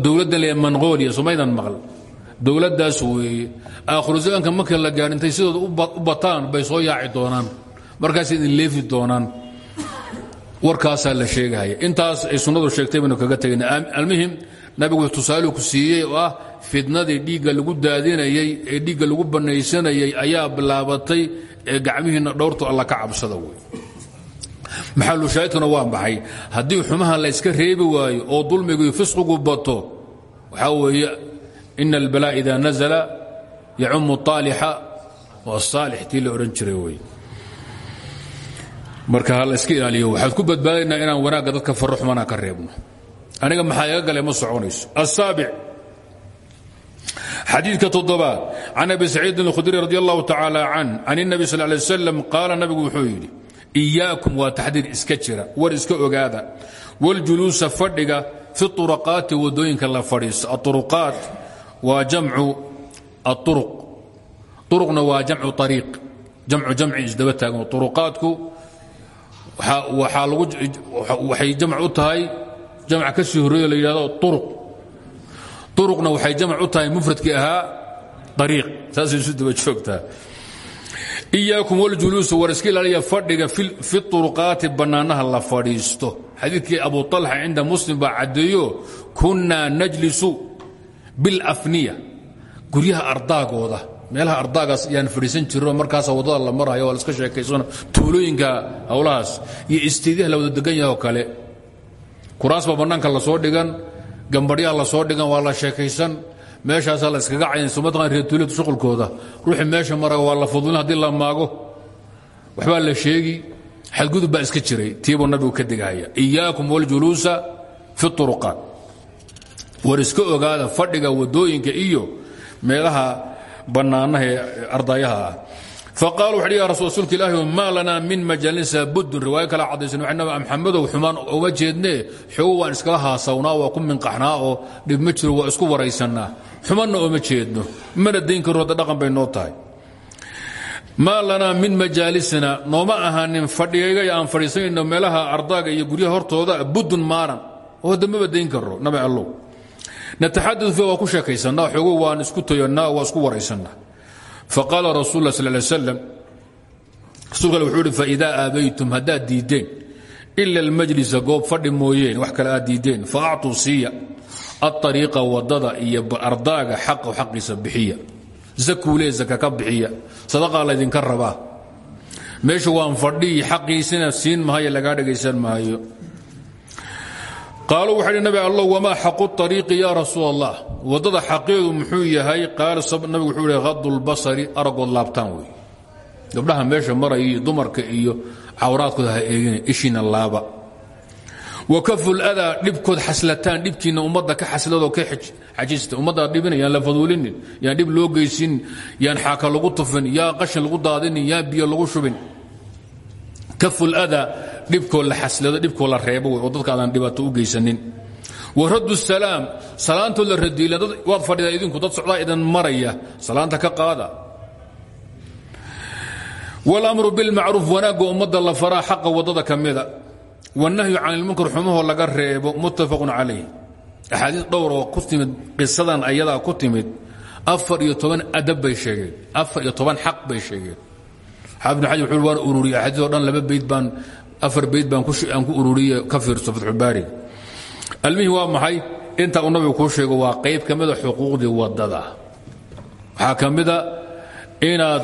dowladdan le mongolia somaydan maqal. Dowladdaas weeye aakhiru zamaanka marka la gaadhintay sidooda u bataan bay soo yaaci doonaan. Markaas idin leefi doonaan. Warkaasaa la sheegahaya intaas ay sunnadu sheegtay baynu kaga tegayna almuhim nabigu tusaaluu ku siiyey oo ah fidnadii dhiigga lagu daadinayey ee dhiigga lagu bannaysanayay ayaa bilaabatay ee gacmihiinna dhowrtu alla ka cabsada wey maxalushaahidkuna waa maxay? Haddii xumaha la yska reebi waayo oo dulmigu iyo bato waxaa weeye ina albalaa ida nazala yacumu aalixa wasaalix tii la odhan jiray marka ha iska ilaaliyo waxaad ku badbaadaynaa inaan wanaagga dadka farro ka reebno. Aniga maxaa galay ma soconayso. Asaabic xadiidka toddobaad can abi saciidin اlkhudri radi allahu tacaala can can الnabi sal lay slam qaala nabigu wuxuu yidhi iyaakum waa taxdiir iska jira war iska ogaada waljuluusa fadhiga fi طuraqaati wadooyinka la fadhiisto aطuruqaat waa jamcu aطuruq uruqna waa jamcu ariiq jamcu jamci isdaba taagan uruqaadku waxay jamc u tahay jamc ka sii horreeyo la yidhahdo uruq uruqna waxay jamc u tahay mufradkii ahaa ariiq saasay isu daba joogtaa. Iyaakum waljuluusu war iska ilaaliya fadhiga fi uruqaati bannaanaha la fadhiisto. Xadiidkii abu طalxa cinda muslim baa caddeeyo kunnaa najlisu bilafniya guryaha ardaagooda meelaha ardaagaas yaan fadhiisan jirno markaasa waddada la marayo waa laska sheekaysano tuulooyinka howlahaas iyo istiidyaha la wada degan yahoo kale. Kuraasba bannaanka la soo dhigan gambadhyaha la soo dhigan waa la sheekaysan. Meeshaasaa la iskaga cayan somataqan reer tuuliyadu shuqulkooda ruuxii meesha maraga waa la fudulin haddii la maago waxbaa la sheegi. Xadgudub baa iska jiray tiibuu nabigu ka digahaya iyaakum waljuluusa fi uruqaat war iska ogaada fadhiga waddooyinka iyo meelaha bannaanaha ee ardaayaha ah faqaalu waxay ya rasuulka ilaahi maa lanaa min majaalisa budun riwaayo kala caddaysan waxay nabi maxamedow xumaan uma jeednee xoogo waan iskala haasawnaa waa ku minqaxnaa oo dhib ma jiro waa isku waraysannaa xumanna ooma jeedno mana dayn karo hadda dhaqan bay noo tahay maa lanaa min majaalisina nooma ahaanin fadhigaga aan fadhiisanayno meelaha ardaaga iyo guryaha hortooda budun maaran oo hadda maba dayn karo nabi allow nataxadau fi faqaala rasul la sal slam rasulka ale wuxuu uhi faidaa aabaytum haddaad diiddeen ila almajlisa goob fadhi mooyeen wax kale aad diiddeen fa actuu siiya aariiqa waddada iyo ardaaga xaqu xaqiisa bixiya. Zakuu lee zaka ka bixiya. Sadaqaa laydinka rabaa. Meesha waan fadhiyi xaqiisina siin mahayo lagaa dhegaysan maayo qaaluu waxay hi nabi allow wamaa xaqu ariiqi yaa rasuul allah waddada xaqeedu muxuu yahay qaala nabigu wuxuu ihi hadu lbasari aragood laabtaan wey gabdhaha meesha maraya iyo dumarka iyo cawraadkooda ha eegina ishiina laaba. Wa kaful adaa dhibkood xaslataan dhibkiinna ummadda ka xasladoo ka xajista ummaddaa dhibina yaan la faduulinin yaan dhib loo geysin yaan xaaka lagu tufin yaan qashin lagu daadinin yaan biyo lagu shubin. Kaful adaa dhibkoo la xaslado dhibkoo la reebo oo dadka aadaan dhibaato u geysanin. Wa salaam salaantood la radiila waad fadhidaa idinku dad socdaa idan maraya salaanta ka qaada. Walamru bilmacruuf wanaagga ummadda la faraa xaqa waddada ka mida. Wannahyu can ilmunkar xumahoo laga reebo muttafaqun calayh. Axaadiis dhowr oo ku timid qisadan ayadaa ku timid. Afar iyo toban adab bay sheegeen. Afar iyo toban xaq bay sheegeen. Xaafid ibn xajar ururiye axaadiis oo dhan laba beyd baan afar beyd baan aan ku ururiye ka fiirso fatxubaari almihim waa maxay inta uu nabigu kuu sheego waa qayb ka mida xuquuqdii waddada waxaa ka mida inaad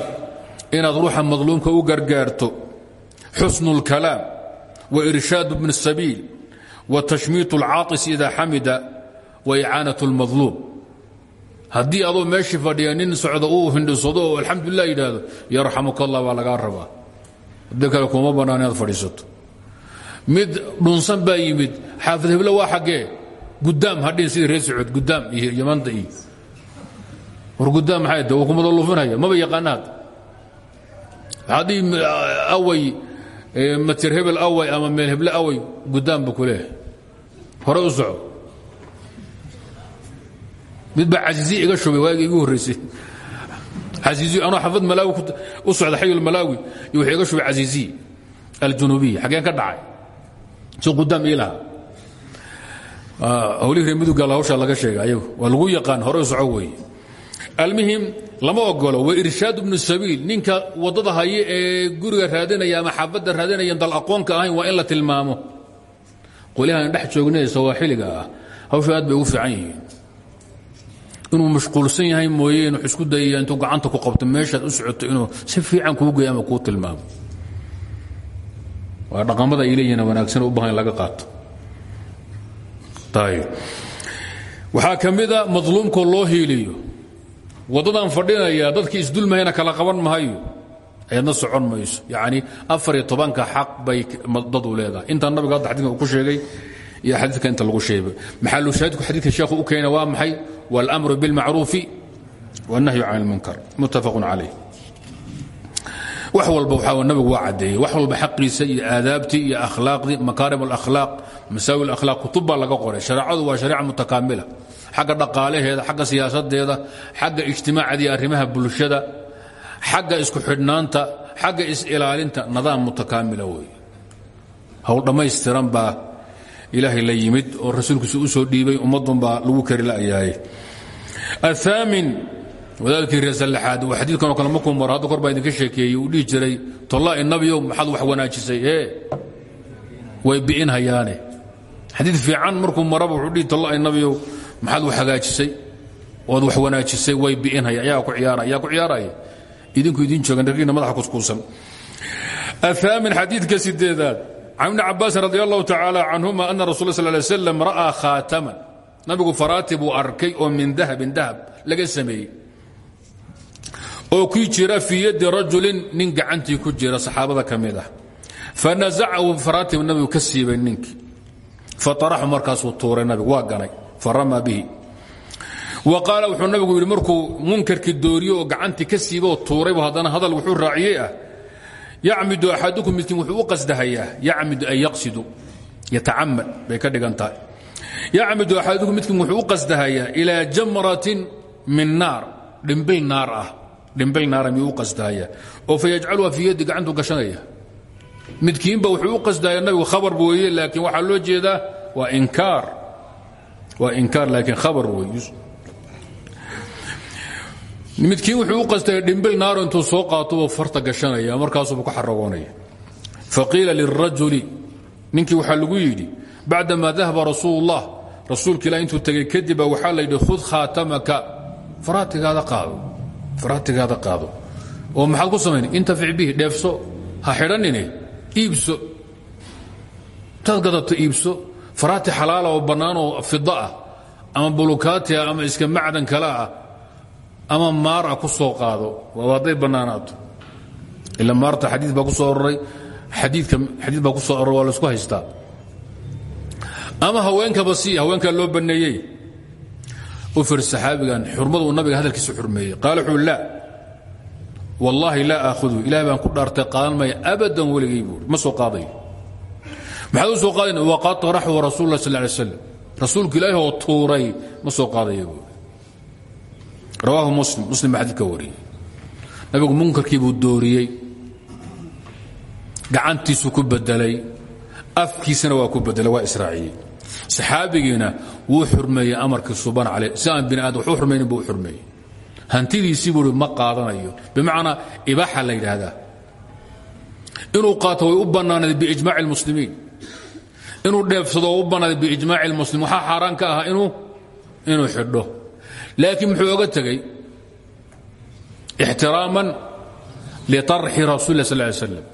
inaad ruuxa madluumka u gargaarto xusnu اlkalaam wairshaad bn الsabiil watashmiit اlcaaطis ida xamida waicaanaة اlmadluum haddii adoo meeshii fadhiya nin socda uu hindhisado oo alxamdulilah yidhaahdo yarxamuka allah baa lagaa rabaa haddii kale kuma bannaan inaad fadhiisato. Mid dhunsan baa yimid xaafid heblo waa xaggee gudaam hadhin sidii reer sacuud gudaam iyo yamanta iyo. War gudaam maxay ta kumada luufinaya? Maba yaqaanaad. Haddii away matir hebel away ama meel heble away gudaam ba ku leehay hore u soco. Mid baa casiizi iga shubay waagii igu horraysay casiizi anoo xafad malaawi u socda xayul malaawi iyo wuxuu iga shubay casiizi aljunubiya xaggeen ka dhacay. Si gudaam ii lahaa hawlihii reer muduggaal hawshaa laga sheega ayagu waa lagu yaqaan hore u soco weeye. Almuhim lama ogolo wa irshaad bnu sabiil ninka waddada haya ee guriga raadinaya ama xaafadda raadinaya dal aqoonka ahayn waa in la tilmaamo. Qolyahan dhex joognay sawaaxiliga ah. Hawsha aad bay ugu fiican yihiin inuu mashquulsan yahay mooye inuu isku dayaya intuu gacanta ku qabto meeshaad u socoto inuu si fiican kuu geeyo ama kuu tilmaamo. Waa dhaqamada ay leeyihiin wanaagsan u baahan in laga qaato. Ayb waxaa ka mida madluumkoo loo hiiliyo. Waddadan fadhinaya dadkii isdulmahayna kala qaban mahayo ayadna socon mayso. Yacni afar iyo tobanka xaq bay dadu leedahay. Intaa nabiga hadda xadidka uu ku sheegay iyo xadiidka inta lagu sheegay. Maxalu shaahidku xadiidka sheekhu u keena waa maxay wاlأmru bاlmacruufi wالnahyu can اlmunkar muttafaqun calayh wax walba waxaa nabigu waa caddeeyey wax walba xaqiisa iyo aadaabtii iyo akhlaaqdii makaarim اlakhlaaq masaawi اlakhlaaq kutub baa laga qoray shareecadu waa shareeca mutakaamila xagga dhaqaalaheeda xagga siyaasadeeda xagga ijtimaacada iyo arrimaha bulshada xagga isku xidhnaanta xagga is-ilaalinta nidaam mutakaamila wey howl dhammaystiran baa ilaahay la yimid oo rasuulkiisu u soo dhiibay ummadun baa lagu kari la'yaaye aaamin wadaalkii reer sallaxaad waa xadiidkanoo kale markuu maro hadda kor baa idinka sheekeeyey uu dhihi jiray tollaa'i nabiow maxaad wax wanaajisay? Ee way bi'in hayaane. Xadiid fiican markuu maraba wuxuu dhihi tollaa'i nabiow maxaad wax hagaajisay? Ood wax wanaajisay way bi'in haya ayaa ku ciyaara ayaa ku ciyaaraya. Idinku idin joogan dharkiina madaxa kuskuusan. Aaamin xadiidka sideedaad can ibni cabaasin radi allahu tacaala canhuma ana rasul sal lay slam ra'aa khaataman. Nabigu faraati buu arkay oo min dahabin dahab laga sameeyey. Oo ku jira fii yaddi rajulin nin gacantii ku jira saxaabada ka mid ah. Fanazacahu faraatibu nabigu ka siibay ninkii. Faaraxu markaasuu tuuray nabigu waa ganay. Farama bihi. Wa qaala wuxuu nabigu yidhi markuu munkarkii dooriyo oo gacantii ka siiboo tuuraybu haddana hadal wuxuu raaciyey ah yacmidu axadukum midkiin wuxuu u qasdahayaa. Yacmidu ay yaqsidu yatacamad bay ka dhigan tahay. Yacmidu axadukum midkiin wuxuu u qasdahayaa ilaa jamratin min naar. Dhimbil naar ah. Dhimbil naara miyuu u qasdahayaa? Oo fa yajcaluha fii yaddi gacantuu gashanaya. Midkiinba wuxuu u qasdahayaa nabigu khabar weeye laakiin waxaa loo jeedaa waa inkaar. Waa inkaar laakiin khabar weeye midkiin wuxuu u qastay dhimbil naaro intuu soo qaatobuu farta gashanaya markaasuubu ku xaragoonaya faqiila lirajuli ninkii waxaa lagu yidhi bacdamaa dahaba rasuulullah. Rasuulka ilah intuu tegey kadib waxaa la yidhi khud khaatamaka. Faraatigaada qaado oo maxaad ku samayn intafic bihi dheefso ha xidhanine iibso. Intaad iibso. Faraati xalaala oo bannaan oo fida ah ama bulukaati ah ama iska macdan kale ah ama maara ku soo qaado. Waa hadday bannaanaato ila maarta xadii baa ku soo aroray adiika xadiid baa ku soo aroray waa la isku haystaa. Ama haweenkaba si haweenkaa loo banneeyey. U fir saxaabigan xurmaduu nabiga hadalkiisa xurmeeyey. Qaala wuxuu laa wallaahi laa aakhudu ilahay baan ku dhaartay qaadan maya abadan weligay buuri ma soo qaadayo maxaad u soo qaadayn waqad taraxu rasuul lah sal lay slam rasuulku ilaahi oo tuuray. Ma soo qaadaya buuri rawaahu muslim muslim baa xadidka wariyey. Nabigu munkarkii buu dooriyey gacantiisuu ku bedelay afkiisana waa ku bedelay waa israaciyey saxaabigiina wuu xurmeeyey amarkii suban caleh si aan bini aadam wax u xurmaynin buu u xurmeeyey. Hantidiisii buu ma qaadanayo. Bimacnaa ibaaxa la yidhaahdaa. Inuu qaato way u bannaanayd biijmaaci اlmuslimiin inuu dheefsado oo u bannaaday biijmaaci اlmuslim waxaa xaaraan ka ahaa inuu inuu xidho laakiin muxuu oga tegey? ixtiraaman liarxi rasul lah sal ly slam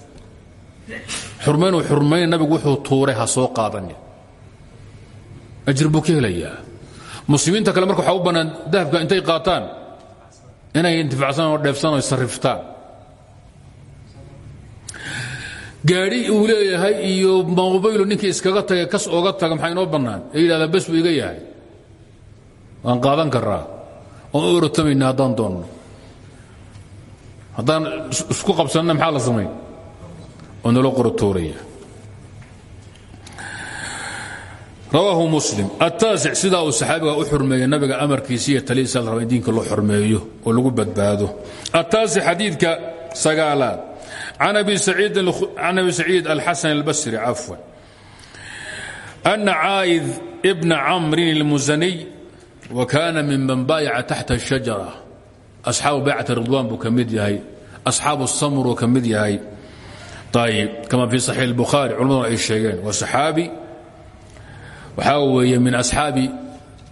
xurmaynuu xurmayn nabigu wuxuu tuuray ha soo qaadanin ajir buu ka helayaa. Muslimiinta kale marka waxaa u bannaan dahabka intay qaataan inay intifacsan oo dheefsan oo sarriftaan. Gaadhi uu leeyahay iyo mobaylu ninkii iskaga tagay kas oga taga maxaa inoo bannaan? Ee yidhahdaa bes buu iga yahay. Waan qaadan karaa oon u orotamayna haddaan doonno. Isku qabsanna maxaa la samayn oo nalo qorotooraya rawaahu muslim. Attaasic sidaa uu saxaabiga u xurmeeyey nabiga amarkiisa iyo taliisa la raba in diinka loo xurmeeyo oo lagu badbaado. Attaasic xadiidka sagaalaad. Can abi saciid alxasan albasri cafwan. Ana caa'id bna camrin اlmusaniy wa kaana min man baayaca taxta الshajara asxaabu baycati ridwaan buu ka mid yahay asxaabu samr uu ka mid yahay ayib kama fii saxiix اlbukhaari culammaduna ay sheegeen waa saxaabi waxaa weeye min asxaabi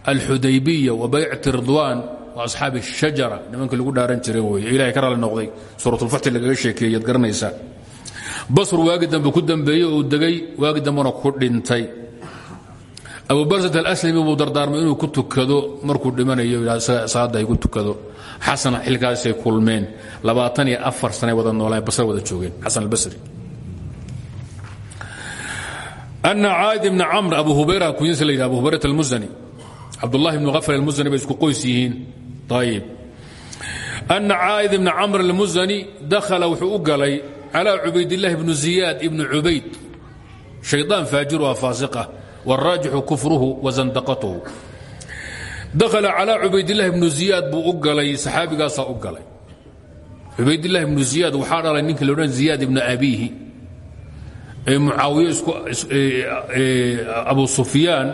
alxudaybiya wa baycati ridwaan waa asxaabi الshajara nimankii lagu dhaaran jiray weye ilahay ka raalli noqday suuratulfaxti lagaga sheekeeyey ad garanaysaa basr waagi dambe ku dambeeyey uu degay waagi dambena ku dhintay abu barsad alslami buu dardaarmay inuu ku tukado markuu dhimanayo salaada ay ku tukado. Xasan xilkaasay kulmeen. Labaatan iyo wada noolaa basr wada joogeen xasan albasri. Ana caadi bna camr abu hubayra kunyasa la yidha abu hubayrat almusani cabdullahi bnu afar almusani bay isku qoys yihiin. Ayib ana caa'id bna camr almusani dakhala wuxuu u galay calaa cubaydillahi bnu ziyaad ibni cubayd. Shaydaan faajir oo faasiqah wاraajixu kufruhu wazandaqatuhu dakhala calى cubaydillahi bnu ziyaad buu u galay saxaabigaasaa u galay cubaydillahi bnu ziyaad waxaa dhalay ninka la odhan ziyaad ibna abiihi ee mucaawiye abu sufyaan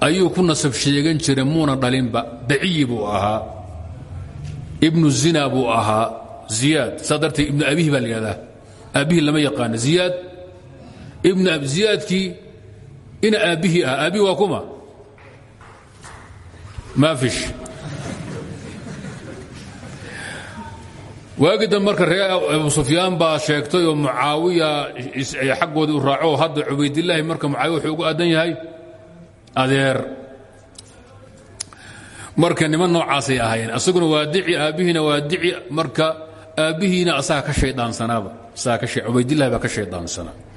ayuu ku nasab sheegan jiray muuna dhalinba daciyi buu ahaa ibnu zina buu ahaa ziyaad saa darteed ibnu abihi baa la yidhahdaa aabbihii lama yaqaano ziyaad ibnu ziyaadkii ina aabbihii ah aabbihi waa kuma. Maa fish. Waagi dambe marka reer abu sufyaan baa sheegtay oo mucaawiya xaggoodii u raaco hadda cubaydillaahi marka mucaawiya wuxuu ugu aadan yahay adeer. Marka niman noocaasay ahaayeen asaguna waa dici aabbihiina waa dici marka aabbihiina asaga ka shaydaansanaaba asaga ka cubaydillahi baa ka shayddaansanaa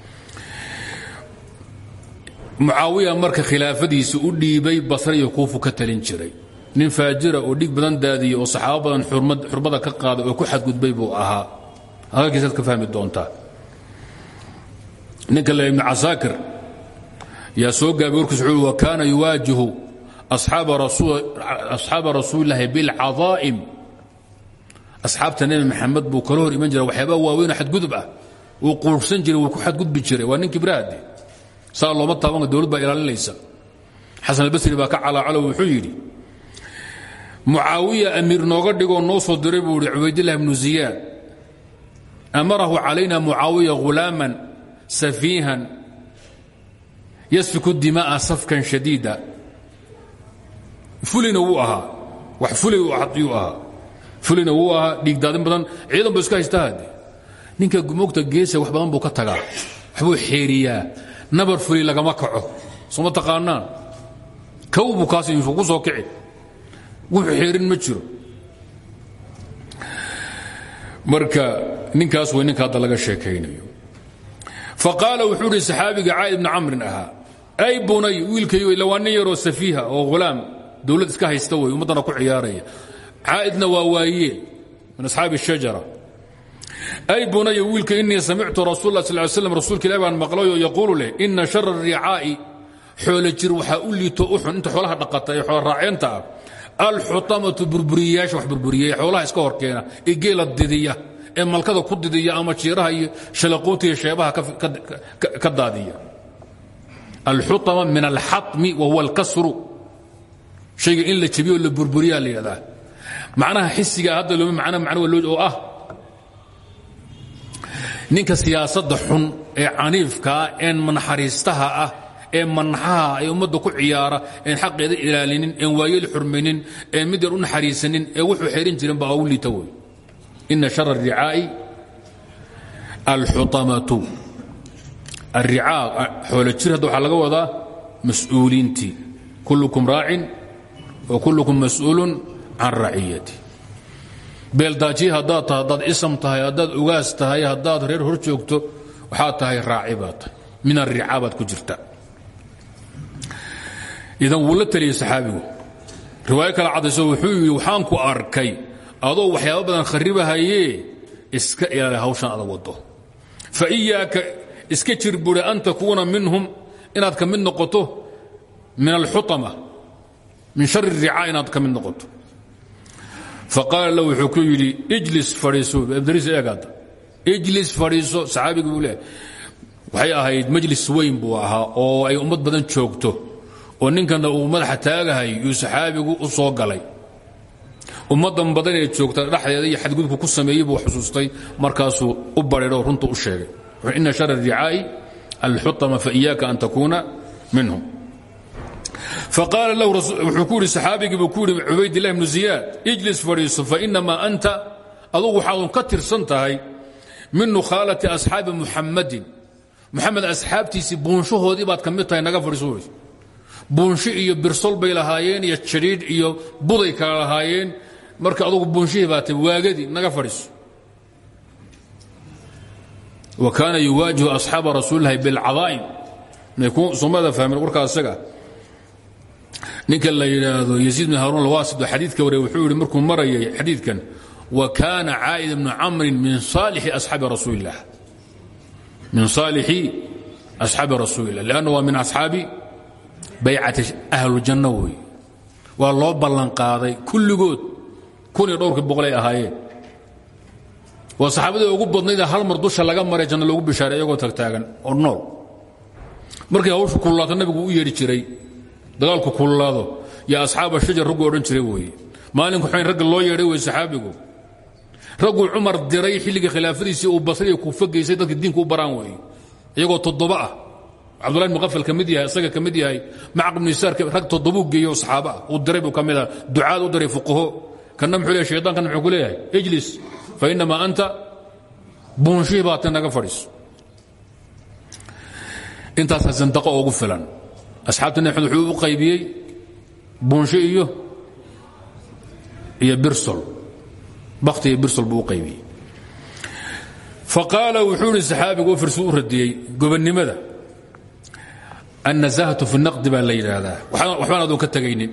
mucaawiya marka khilaafadiisa u dhiibay basra iyo kuufu ka talin jiray. Nin faajira oo dhig badan daadiyey oo saxaabo badan xurmada ka qaaday oo ku xadgudbay buu ahaa. Hadalkiisaad ka fahmi doontaa. Ninka le ibnu casaakir yaa soo gaabay warkiis wuxuu wa kaana yuwaajihu asxaaba rasuulillahi bilcadaa'im asxaabta nebi maxamed buu kala iman jira waxyaabaa waaweynoo xadgudub ah. Wuu quursan jiray wuu ku xadgudbi jiray. Waa nin kibraade saa looma taabanka dowlad ilaalinaysa. Xasan albasri baa ka calaacalo wuxuu yidhi mucaawiya amiir nooga dhigoo noo soo diray buu ihi cubaydillahi bnu amarahu calayna mucaawiya hulaaman safiihan yasfiku dima'a safkan shadiida. Fulina wuu ahaa wax fulay yuu fulina wuu ahaa badan ciidan bu iska haystaa hadde ninka gumogta geesa wax badan buu ka tagaa waxbuu xeeriyaa nabar fuli lagama kaco. Sooma taqaanaan? Kow buu kaas ku soo kici. Wuxuu xeerin ma jiro. Marka ninkaas way ninka hadda laga sheekaynayo. Faqaala wuxuu idhi saxaabiga caa'id ibni camrin ahaa ay bunay wiilkayo ila waa nin yaroo oo hulaam dowlad iska haysta wey ummaddana ku ciyaaraya. Caa'idna waa waayeel min asxaabi الshajara ay bunayo wiilka inii samictu rasul sal slam rasuulka ilahi baan maqlayoo yaquulu leh ina shara الricaa'i xoolo jir waxaa u liito u xun inta xoolaha dhaqata ee xoola raaceenta ah. Alxutamatu burburiyayaasha wax burburiyay xoolaha iska horkeena ee didiya ee malkada ku didiya ama jiiraha iyo shalaquutiya sheebaha ka daadiya. Alxutama min alxatmi wa huwa alkasru. Shayga in la jebiyo la burburiyaa la yidhahdaa macnaha xisiga hadda looma macno loo oo ah ninka siyaasadda xun ee caniifkaa ah, een manaxariistaha ah ee manaxaha ee ummadda ku ciyaara een xaqeeda ilaalinin een waayeli xurmaynin een mid yar u ee wuxuu xeerin jirin baa ugu liita wey ina shara aricaa'i alxuamatu arricaa xoolo jir hadda laga wadaa mas'uuliintii. Kullukum raacin wa kullukum mas'uulun can beeldaajiye haddaad tahay haddaad isam tahay haddaad ugaas tahay haddaad reer hor joogto waxaad tahay raaci min alricaa baad ku jirta. Idan wuu la taliyey saxaabigu. Riwaayo kale wuxuu waxaan ku arkay adoo waxyaaba badan kharibahayee iska ilaali hawshan adag wado fa iyaaka iska jir buuri an takuuna minhum inaad ka mid noqoto min alxutama min shari الricaa inaad ka mid noqoto faqaala lahu wuxuu ku yidhi ijlis fadhiiso abdariis eegaada ijlis fadhiiso saxaabigi buu leehay waxay ahayd majlis weyn buu ahaa oo ay ummad badan joogto oo ninkana uu madaxa taagahay yuu saxaabigu u soo galay ummadan badan ee joogta dhexdeeda iyo xadgudubku ku sameeyey buu xusuustay markaasuu u bareedho runta u sheegay ina shar الricaa'i alxutama faiyaaka an takuuna minhum faqaala lahu wuxuu ku yidhi saxaabigii buu ku yidhi cubaydillahi bnu ziyaad ijlis fadhiiso fainamaa anta adugu waxaadun ka tirsan tahay min nukhaalati asxaabi muxammadin muxamed asxaabtiisii buunshahoodii baad ka mid tahay naga fadhiiso buunshi iyo birsol bay lahaayeen iyo jidhiidh iyo buday kala lahaayeen. Marka adugu buunshihii baa tay waagadii naga fadhiiso wa kaana yuwaajihu asxaaba rasuulilahi bilcadaa'im somada fahmeen warkaa isaga ninka la yidhaahdo yasiid bn haruun alwaasid oo xadiidka warey wuxuu yidhi markuu marayay xadiidkan wa kaana caa'id bnu camrin min saalixi asxaabi rasuuli illah min saalixi asxaabi rasuuli illah lanna waa min asxaabi baycati ahlujanno wey waa loo ballanqaaday kulligood kun iyo boqolay ahaayeen. Waa saxaabadii ugu badnaydee hal mar dusha laga maray janno loogu bishaaray iyagoo oo nool. Markii hawshu kululaato nabigu u yeedhi jiray dagaalku kululaado yo asxaaba shajar raggu odhan jiray weeye. Maalinku xayn ragga loo yeedhay wey saxaabigu. Ragguu cumar diray xilligii khilaafadiisii uu basriya kuufa geysay dadka diinka u baraan weeye. Iyagoo toddoba ah. Cabdullahi ibnu qafal ka mid yahay isaga ka mid yahay macaq ibnu isaar rag toddobuu geeyo saxaabo ah. Uu diray buu ka mid ah. Ducaad u diray fuqaho. Kanna muxuu leeyahay? Shaytaan kanna muxuu ku leeyahay. Ijlis. Fa innamaa anta buunshihii baata naga fadhiiso. Intaasaa sandaqo ugu filan asxaabta nabi maxamed wuxuu u qaybiyey buunsho iyo iyo birsol. Bakti iyo birsol buu u qaybiyey. Faqaala wuxuu idhi saxaabigu firsu u radiyey gobonnimada annazahatu fi naqdi baa la yidhaahdaa. Waxbaan adoon ka tegaynin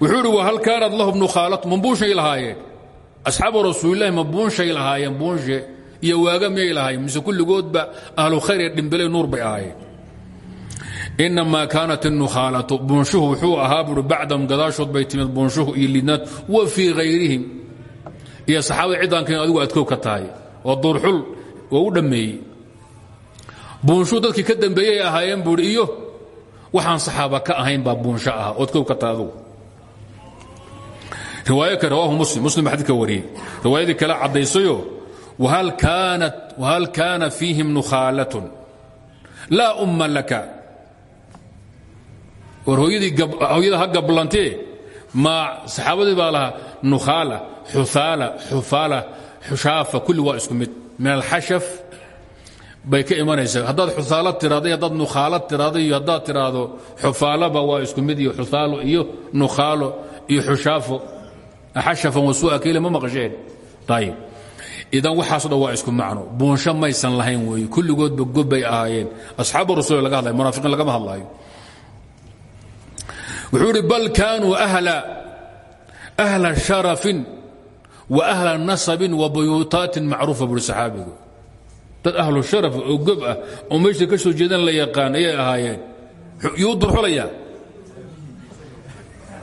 wuxuu idhi wa hal kaanat lahu bnu khaalatu ma buunshay lahaayeen. Asxaabu rasuulillahi ma buunshay lahaayeen buunshe iyo waaga miyay lahaayeen mise kulligoodba ahlu khayr ee dhimbele nuur bay ahaayeen inamaa kaanat الnukhaalatu buunshuhu wuxuu ahaa buui bacdahum gadaashood bay timid buunshuhu iyo lidnaad wa fii hayrihim iyo saxaabada ciddaankan adigu adkow ka tahay oo duurxul oo u dhammeeyey buunshuhu dadkii ka dambeeyey ay ahaayeen buui iyo waxaan saxaaba ka ahayn baa buunsho ah ood kow ka tahay adugu riwaayo kale rawahu muslim muslim baa xadidka wariyey riwaayadii kale caddaysayo whal kaana fiihim nukhaalatun laa umma laka war hooyada ha gablantee? Ma saxaabadii baa lahaa nukhaala xuaala xufaala xushaafa kulli waa isku min alxashaf bay ka imanaysaa. Haddaad xuaalo tiraada haddaad nukhaalo tiraado iyo haddaad tiraahdo xufaalaba waa isku mid iyo xuaalo iyo nukhaalo iyo xushaafo xashafan wasuu'a keyle ma maqasheen. Ayib idan waxaaso dhan waa isku macno. Buunsho maysan lahayn weeye kulligoodba gobbay ahaayeen. Asxaabu rasul laga hadlayo munaafiqiin lagama hadlaayo wuxuu idhi bal kaanuu ahla sharafin wa ahla nasabin wa buyuutaatin macruufa buui saxaabigu. Dad ahlu sharaf oo gob ah oo meesha ka soo jeedan la yaqaan ayay ahaayeen. Yuu durxulayaa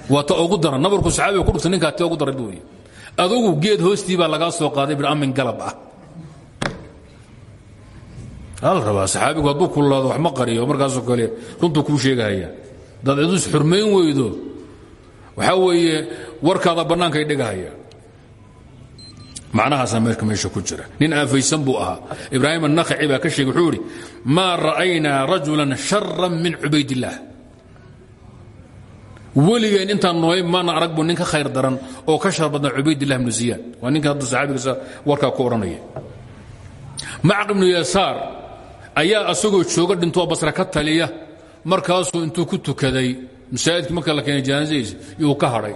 waa ta ugu daran. Nabarku saxaabiga ku dhugta ninkaa te ugu daran wey adugu geed hoostii baa lagaa soo qaaday bir amin galab ah. Al rabaa saxaabigu hadduu kululaado wax ma qariyo markaasoo kale runtuu kuu sheegahaya dad cidus xurmayn weydo. Waxaa weeye warkaada bannaankay dhigahaya. Macnahaasaa meerka meesha ku jira. Nin aafaysan buu ahaa. Ibraahim annakhaci baa ka sheegay wuxuu idhi maa ra'aynaa rajulan sharan min cubaydillaah weligeen intaan nooy maana arag bu nin ka khayr daran oo ka shar badna cubaydilah bnu ziyaad waa ninka hadda saxaabigiisa warkaa ku odhanaya macq ibnu yasaar ayaa asagoo jooga dhintoo basra ka taliya markaasuu intuu ku tukaday masaajidkii marka la keenay janaasadiisa yuu ka hadhay.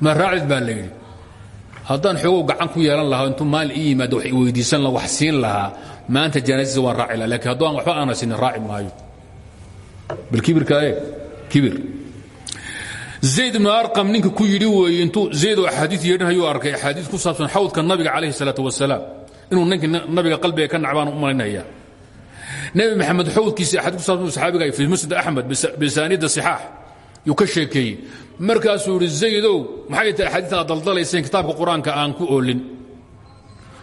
Ma raacid baa la yidhi. Haddaan xoogow gacan ku yeelan lahaa intuu maalin ii yimaado wax weydiisan wax siin lahaa maanta janaasadiisa waan raaci laha lakiin hadduu aan waxba aana sinin raaci maayo. Bal kibirka eeg kibir. Zayd ibnu arqam ninka ku yidhi weeye intuu zayd oo axaadiid yeedhinayuu arkay axaadiid ku saabsan xawdka nabiga calayhi salaatu wasalaam inuu ninkii nabiga qalbiga ka nacbaan u malaynaya nebi maxamed xawdkiisii axaadiid ku saabsan saxaabiga fi musnad axmed bisaanida sixaax yuu ka sheekeeyey. Markaasuu yidhi zaydow maxay tahay axaadiidtan aad daldalayseen kitaabka qur'aanka aan ku oolin?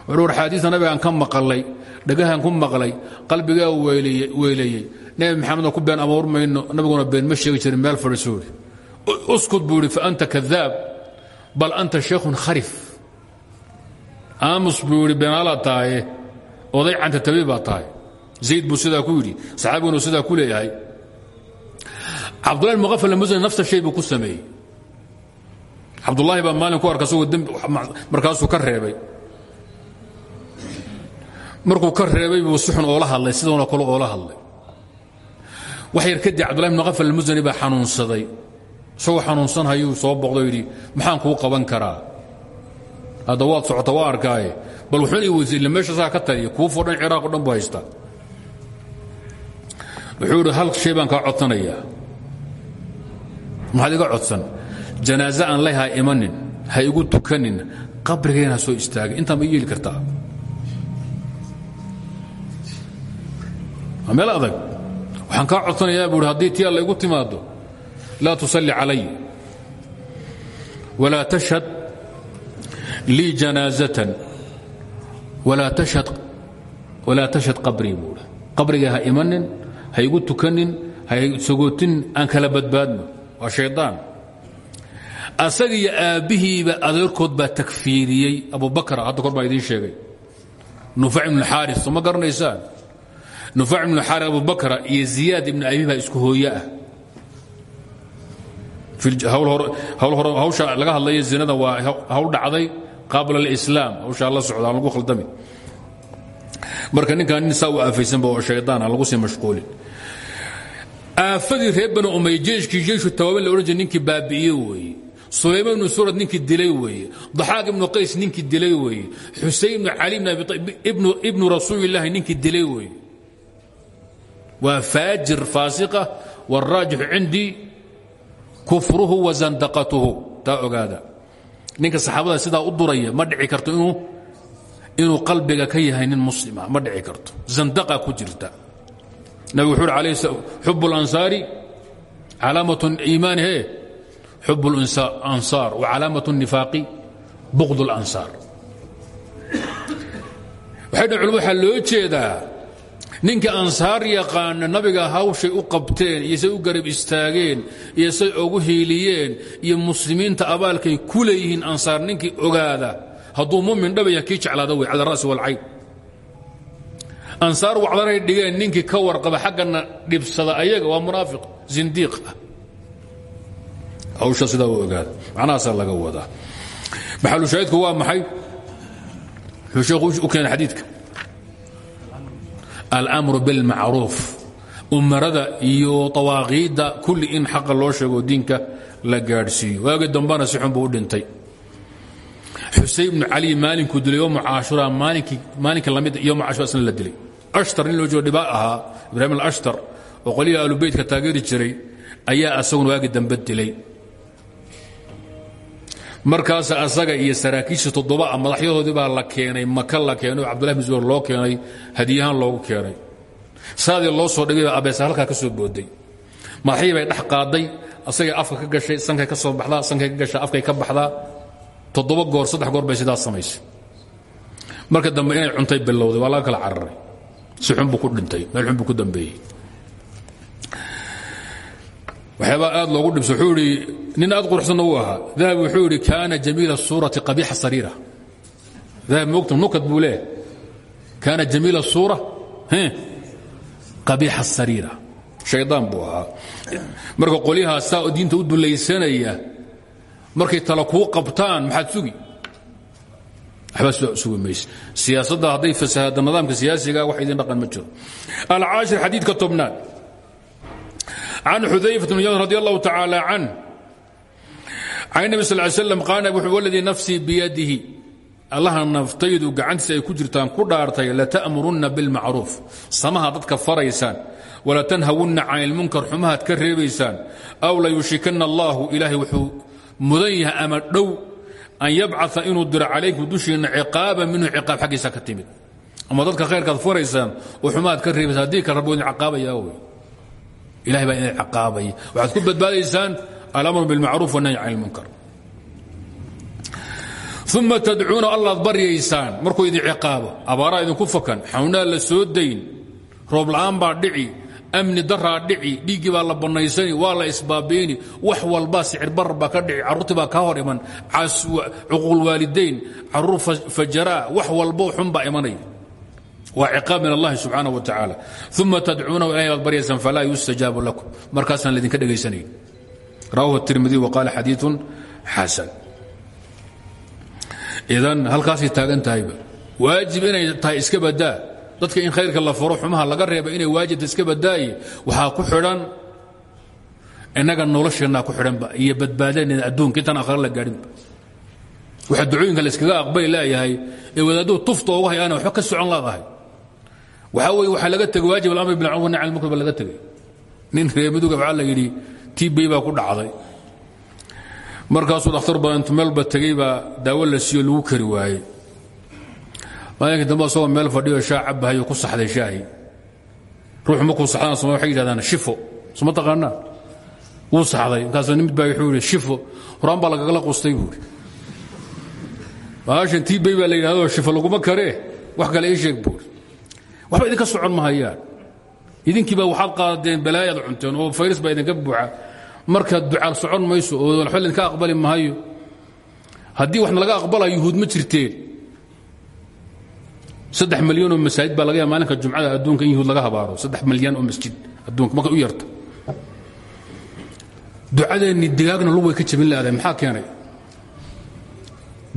Wuxuu war axaadiidta nabigaan ka maqalay dhagahaan ku maqlay qalbigaa weeleeyey nebi maxamedna ku been amour mayno nabiguna been ma sheegi jirin meel fadhiisuuri uskud buu idhi faanta kadaab bal anta sheikhun kharif. Aamus buu yidhi beenaalaad tahaye oday canta tabiib baad tahay zayd buu sidaa ku yidhi saxaabigunu sidaa ku leeyahay cabdullahi muqafal muslim nafsa shay buu ku sameeyey cabdullaahi baa maalin ku arka dembi markaasuu ka reebay markuu ka reebay buu si xun oola hadlay sidoona kale oola hadlay wax yar kadib cabdullahi bn qafal almusani baa xanuunsaday isagoo xanuunsanhayuu soo boqdo yidhi maxaan kuu qaban karaa hadda waad socota waa arkaaye bal wuxuun weysa illa meesha saa ka taliya kuufoo dhan ciraaqo dhan buu haystaa wuxuu yidhi hal shay baan kaa codsanayaa. Maxaad iga codsan? Janaaze aan leh ha imanin ha igu tukanin qabrigayna ha soo istaagay intaa ma yeeli kartaa. Waa meel adag. Waxaan kaa codsanayaa buu hi haddii tii alla igu timaado laa tusalli calay. Walaa tashhad lii janaazatan. Walaa tashhad qabrii buu hi qabrigay ha imanin ha tukanin ha sagootin aan kala badbaadno. Waa shaydaan asaga iyo aabbihiiba adeerkood baa takfiiriyey. Abubakar hadda kor baa idiin sheegay. Nufac ibnu xaaris soo ma garanaysaan? Nufac ibnu xaaris abubakra iyo ziyaad ibnu abi baa isku hooye ah. Hawsha laga hadlaya zinada waa hawl dhacday qabla اlislaam hawshaa la socda lagu khaldami marka ninkaan nin saa u aafaysanba oo shaydaan aan lagu sii mashquulin. Aafadii reer bani umay jeeshkii jeeshu tawaaban la odhan jira ninkii baabi'iye weeye. Sulayman ibnu surad ninkii dilay weeye. Daxaaq ibnu qays ninkii dilay weeye. Xusein ibnu cali ibn abi ibnu rasuulillahi ninkii dilay weeye. Waa faajir faasiqa wاraajixu cindii kufruhu wa zandaqatuhu. Taa ogaada. Ninka saxaabada sidaa u duraya ma dhici karto inuu inuu qalbiga ka yahay nin muslima ma dhici karto zandaqa ku jirta nabigu wuxuu uhi alayh xub اlansaari calaamaة iimaani he xub اlansaar wa calaamaة الnifaaqi bugd اlansaar waxay dhan culmad waxaa loo jeedaa ninka ansaar yaqaana nabiga hawshay u qabteen iyo say u garab istaageen iyo say ugu hiiliyeen iyo muslimiinta abaalkay ku leeyihiin ansaar ninkii ogaada hadduu mumin dhabaya kii jeclaada wey cala ra'si walcayn ansaar wacdaray dhigeen ninkii ka warqaba xaggana dhibsada ayaga waa munaafiq zindiiq ah. Hawsha sidaa u ogaada macnahaasaa laga wadaa. Maxalushaahidku waa maxay? Wuxuu sheekhu u keenay xadiidka. Almru bilmacruuf umarada iyo awaaqiidda kulli in xaqa loo sheego diinka la gaadhsiiyo. Waagi dambana si xun buu u dhintay xusein ibnu cali maalinkuu dilay yom caashura maalinka la mid yom caashura isna la dilay. Ashtar nin loo jeego dhibaa ahaa ibraahim alashtar oo qolihii aalubeytka taageeri jiray ayaa asaguna waagi dambe dilay. Markaas asaga iyo saraakiisha toddoba madaxyadoodii baa la keenay maka la keenay oo cabdullahi zubayr loo keenay hadiyahaan loogu keenay. Saadii loo soo dhigay baa abeesa ka soo booday. Madaxyii bay qaaday asagay afka ka gashay sankay ka soo baxdaa sankay ka gashaa afkay ka baxdaa toddoba goor saddex goor bay sidaas samaysay. Marka dambe inay cuntay bilowday waa laga kala cararay. Si xun buu ku dhintay meel xun buu ku dambeeyey. Waxyaabaa aad loogu dhibso wuxuu idhi nin aad quruxsanna uu ahaa. Dahabi wuxuu idhi kaana jamiila suurati qabiixa sariira. Dahabi mogta nukad buu leeyahay. Kaana jamiila suura qabiixa sariira. Shaydaan buu ahaa. Marka qolyahaa saa diinta u dulaysanaya markay tala kuu qabtaan maxaad sugi? Waba sugi mayse siyaasadda hadday fasahada nidaamka siyaasiga wax idin dhaqan ma jiro. Alcaashir xadiidka tobnaad. Can xudayfa bn yad radi allahu tacaala can. Can nabi sal slam qaana wuxuu waladii nafsii biyadihi. Allaha naftaydu gacantiisa ay ku jirtaan ku dhaartay lata'murunna bilmacruuf samaha dadka faraysaan wala tanhawunna can ilmunkar xumahaad ka reebaysaan aw layushrikanna allahu. Ilaahay wuxuu mudan yahay ama dhow an yabcaa inuu diro calaykum dushiinna ciqaaba minhu ciaab xaggiisa ka ama dadka khayrkaad furaysaan oo xumaad ka reebasa haddii kal rabbo idin caqaabaya wey. Ilahay baa idin caqaabaya waxaad ku badbaadaysaan alamru bilmacruuf wanahy can ilmunkar uma tadcuuna allaad baryaysaan. Markuu idin ciqaabo abaaraa idinku fakan xawnaa la soo dayn roob la'aan baa dhici amni daraa dhici dhiiggii baa la bannaysani waa la isbaabiini wax walbaa sicir barar baa ka dhici carruurtii baa kaa hor iman cuquul waalidayn carruur fajaraa wax walbo xun baa imanaya waa ciqaab min allahi subxaanaه wa tacaala uma tadcuunahu ilahay baad baryaysaan falaa yustajaabu lakum markaasaan laydinka dhegaysanayn rawahu الtirmidi wa qaala xadiiثun xasan idan halkaasay taagan tahayba waajib inay tahay iska badaa dadka in khayrka la faro xumaha laga reeba inay waajibta iska badaaye waxaa ku xidhan innaga nolosheennaa ku xidhanba iyo badbaadadeena adduunka intaan akhre la gaadhinba waxa ducooyinka layskaga aqbali laayahay ee wadaadduhu tufta ugu hayaana waxba ka socon laadahay waxaa weye waxaa laga tegay waajib alamr bilmacruf wanahy can munkar baa laga tegay nin reemiduga waxaa la yidhi tibay baa ku dhacday. Markaasuu dhakhtar badan intu meelba tegey baa daawo la siiyo lagu kari waayey maalinka dambe asagoo meel fadhiyo shaa cabbahayo ku saxday shaahi. Ruuxu markuu saxdana soma waxay yidhahdaan shifo soma taqaanaa? Wuu saxday. Markaasuu nimid baa wuxuu yidhi shifo horaan baa lagagala qustay buu yidhi. Baashan tibay baa la yidhahdo shifo laguma karee wax kale ii sheeg buuri waxba idinka socon mahayaan idinkiiba waxaad qaadeen balaayaad cunteen oo fayris baa idinka buuxa. Marka ducaal socon mayso oo waxba laydinka aqbali mahayo haddii waxna laga aqbalayo yuhuud ma jirteen saddex milyan oo masaajid baa laga maalinka jumcada adduunka in yuhuud laga habaaro. Saddex milyan oo masjid adduunka markay u yarta. Ducadeenni digaagna lug ka jabin laadahay maxaa keenay?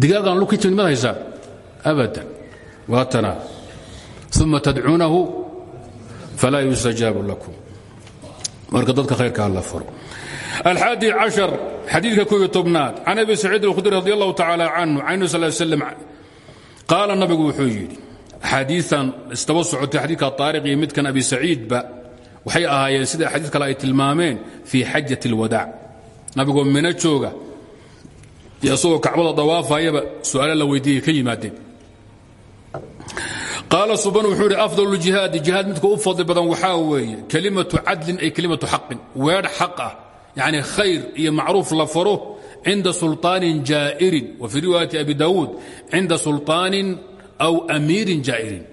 Digaagaan lug ka jabin mad haysaa? Abadan. Waa tanaa uma tadcuunahu falaa lakum. Marka dadka khayrka alla faro alxaadi cashar xadiidka koobiyo tobnaad. Can abi saciid alkhudri radi allahu tacaala canhu can nabi sal slam qaala nabigu wuxuu axaadiian istaba socotay xadiidka taariq iyo midkan abi saciidba waxay ahaayeen sida xadiid kale ay tilmaameen fii xajat اlwadaac nabigoo mina jooga iyo isagoo kacbada dawaafayaba su'aalo la weydiiyey ka yimaadeen qaala suban wuxuu idhi afdal jihaadi jihaad midka u fadli badan waxaa weeye kelimatu cadlin ay kelimatu xaqin weedh xaq ah yacni khayr iyo macruuf la faro cinda sulطaanin jaa'irin wa fii riwaayati abi daawuud cinda sulطaanin aw amiirin jaa'irin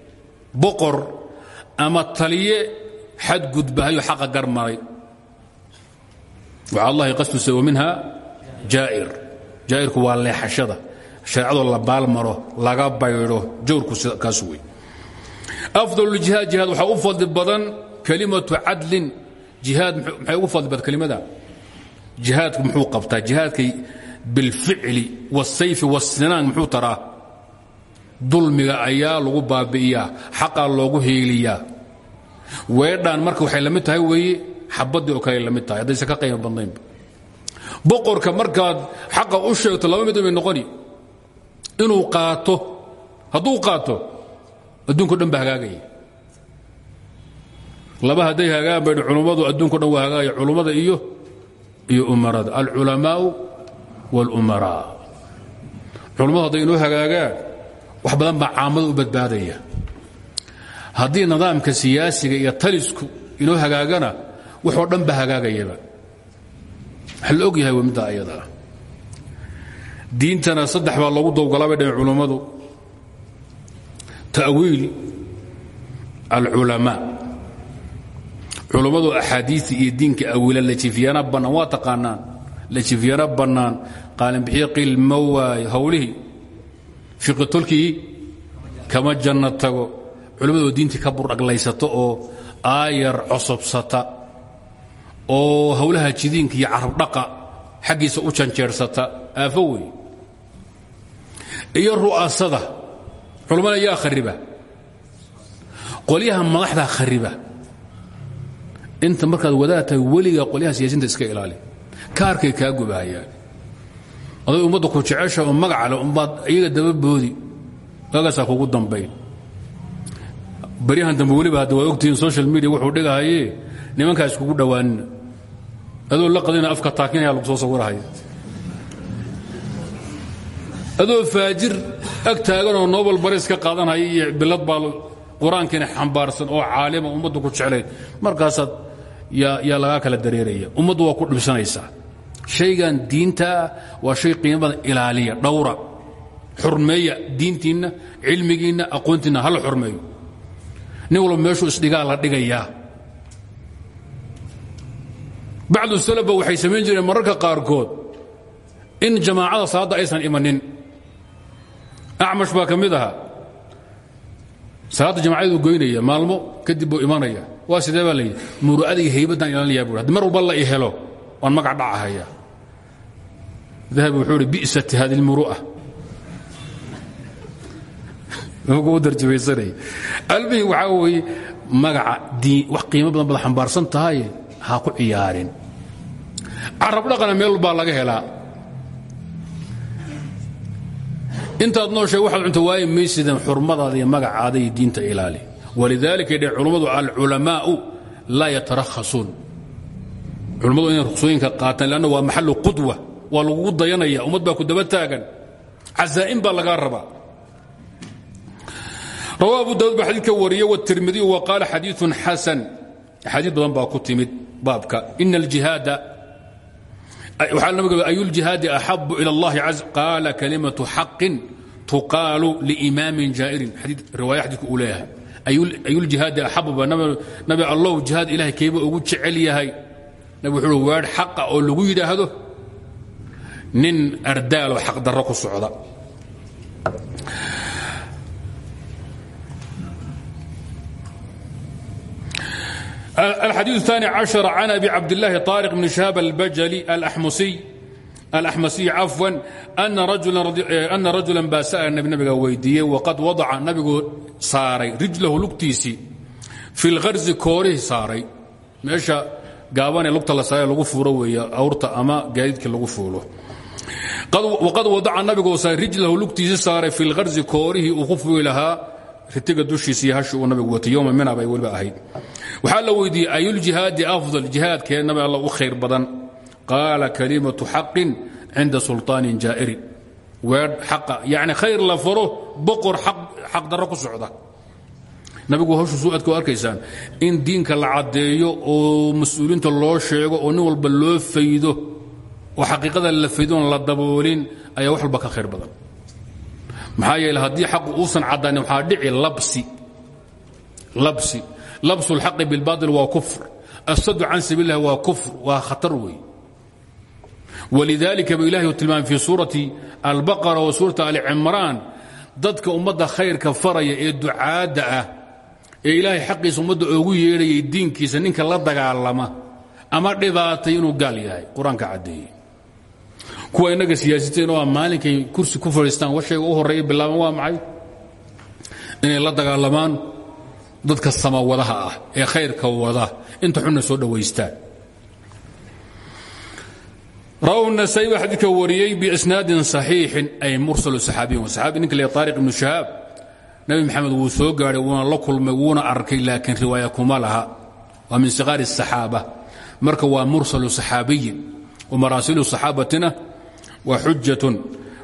boqor ama taliye xadgudbahayo xaqa garmaray waxa allahi qastuse wa minha jaa'ir. Jaa'irku waa leexashada. Shareecadoo la baalmaro laga baydho jawrku kaas wey afdal jihaad jihaad waxaa u fadli badan kelimatu cadlin. Jihaad maxay ugu fadli badan kelimada jihaadku muxuu qabtaa jihaadkay bilficli waasayfi wasinaan muxuu taraa dulmiga ayaa lagu baabi'iyaa xaqaa loogu hiiliyaa. Weedhaan marka waxay la mid tahay weeye xabaddii oo kale la mid tahay. Haddaysan ka qayma badnaynba boqorka markaad xaqa u sheegto laba mid bay noqoni inuu qaato hadduu qaato adduunko dhan ba hagaagaya. Laba hadday hagaagan baydh culummadu adduunko dhan waa hagaagaya. Iyo iyo umarada. Alculamaau wاlumaraa culummadu hadday inoo hagaagaan wax badan baa caamada u badbaadaya. Haddii nidaamka siyaasiga iyo talisku inoo hagaagana waxoo dhan ba hagaagayaba. Waxa og yahay waa midda ayadaa diintana saddex baa loogu dowgalaa bay dhaheen culummadu ta'wiil alculamaa. Culummadu axaadiii iyo diinka awiila lajifyaana bannaan waa taqaanaan. Lajifyaana bannaan qaalinbixiyo qiil ma waayo hawlihii fiqi tolkii kama janno tago. Culimmadoo diintii ka burdhaglaysato oo aayar cosobsata oo hawlaha jidiinka iyo carabdhaqa xaggiisa u janjeersata. Aafo wey iyo ru'aasada. Culummada yaa khariba. Qolyaha madaxdaa khariba. Inta markaad wadaad tahay weligaa qolyaha iska ilaali. Kaarkay kaa gubahayaan aday ummadda ku jecesha oo magacale umbaad iyaga dababoodi gaagaasaa kugu dambayn baryahan dambe weliba hadda waad ogtihiin social media wuxuu dhigahayee nimankaa iskugu dhowaanina. Adoo la qadina afka taakinaya lagu soo sawirahaya adoo faajir ag taaganoo nobel baris ka qaadanhaya iyo bilad baa qur'aankiina xambaarsan oo caalima ummaddu ku jeclayd markaasaad yaa lagaa kala dareeraya. Ummaddu waa ku dhibsanaysaa shaygan diintaa waa shay qiimo badan ilaaliya dhawra xurmeeya diintiinna cilmigiinna aqoontiinna hala xurmeeyo. Nin walba meeshuu isdhigaa la dhigayaa. Bacdu salafba waxay samayn jireen mararka qaarkood in jamaacada salaadda aysan imanin. Acmash baa ka mid ahaa. Salaadda jamacadu goynaya maalmo kadib buu imanaya waa sidee baa layidhi muru'ada iyo haybaddaan ilaalinayaa bui haddi mar walba la i helo waan magac dhacahaya. Dahabi wuxuu ihi bi'sat hadi lmuru'a u darjamaysanay almihim waxaa weeye magaca wax qiimo badan baad xambaarsan tahaye ha ku ciyaarin. Carab dhaqana meel baa laga helaa. Intaad nooshay waxaad cunta waaye maysidan xurmadaada iyo magacaada iyo diinta ilaali. Walidaalika dheh culummadu alculamaa'u laa yatarakhasuun culummadu inay ruksooyinka qaataan lanna waa maxalu qudwa waa lagugu dayanaya ummad baa ku daba taagan cazaa'in baa lagaa rabaa. Rawa abu daud baa xadiidka wariye wtirmidiy wa qaala xadiiun xasan. Axaadiid badan baa ku timid baabka ina aljihaada waxaa nabig ayu ljihaadi axabu ila اllahi qaala kalimatu xaqin tuqaalu liimaamin jaa'irin. Riwaaya xadiidku uu leeyahay. Ayuljihaadi axabu ba nabi allow jihaad ilahay kayba ugu jecel yahay nabig wuxuu uhi weedh xaqa oo lagu yidhaahdo nin ardaaloo xaqdarro ku socda الxadيiث الثاني caشر عن أbي cabdاللahi طارق بن شhهاب الbjلي الأxmasiي cafوا أna rajuلا baa sأل nabiga weydiiyey وqad wadaca nabigu saaray rijlahu lugtiisii في اlharzi koorihii saaray meesha gaabanee lugta la saare lagu fuuro weeye awrta ama gaadiidka lagu fuulo. Waqad wadaca nabigu rijlahu lugtiisi saaray fi lharzi koorihii uu ku fugi ritiga dushiisa iyo uu nabigu watay yoma mina bay weliba ahayd. Waxaa la weydiiyey ayuljihaadi afdal jihaadkee nabi alla u khayr badan? Qaala kalimatu xaqin cinda sulطaanin jaa'irin weedh xaqa yacni khayr la faro boqor xaq darro ku socda nabigu hawshu suuadka arkaysaan in diinka la caddeeyo oo mas'uuliinta loo sheego oo nin walba loo faydo oo xaqiiqada la faydoon la daboolin ayaa wax walba ka khayr badan. Maxaa yeele haddii xaqu uusan caddaanin waxaa dhici labsi. Labsi. Labsulxaqi bilbaail waa kufr. Asadu can sabiil illahi kufr waa khatar wey walidaalika bu ilahi u tilmaamay fii suurati albaqara wa suurati ali cimraan dadka ummadda ee ilaahay xaqiisa ummadda oogu yeedhayay diinkiisa ninka la dagaalama ama dhibaatay inuu gaal yahay. Qur'aanka kuwa innaga siyaasiteen oo maalinkay kursi ku fadhiistaan washayga u horreeya bilaaban waa maxay? Inay la dagaalamaan dadka samawadaha ah ee khayrka wada. Inta xunna soo dhowaystaan. Rawahu nasaa'i baa xadiidka wariyey biisnaadin saxiixin ay mursalu saxaabiyin saxaabi ninka le nebi maxamed wuu soo gaadhay wuuna la kulmay wuuna arkay laakiin riwaaya kuma laha waa min siqaari الصaxaaba marka waa mursalu صaxaabiyin wamaraasilu صaxaabatina waa xujatun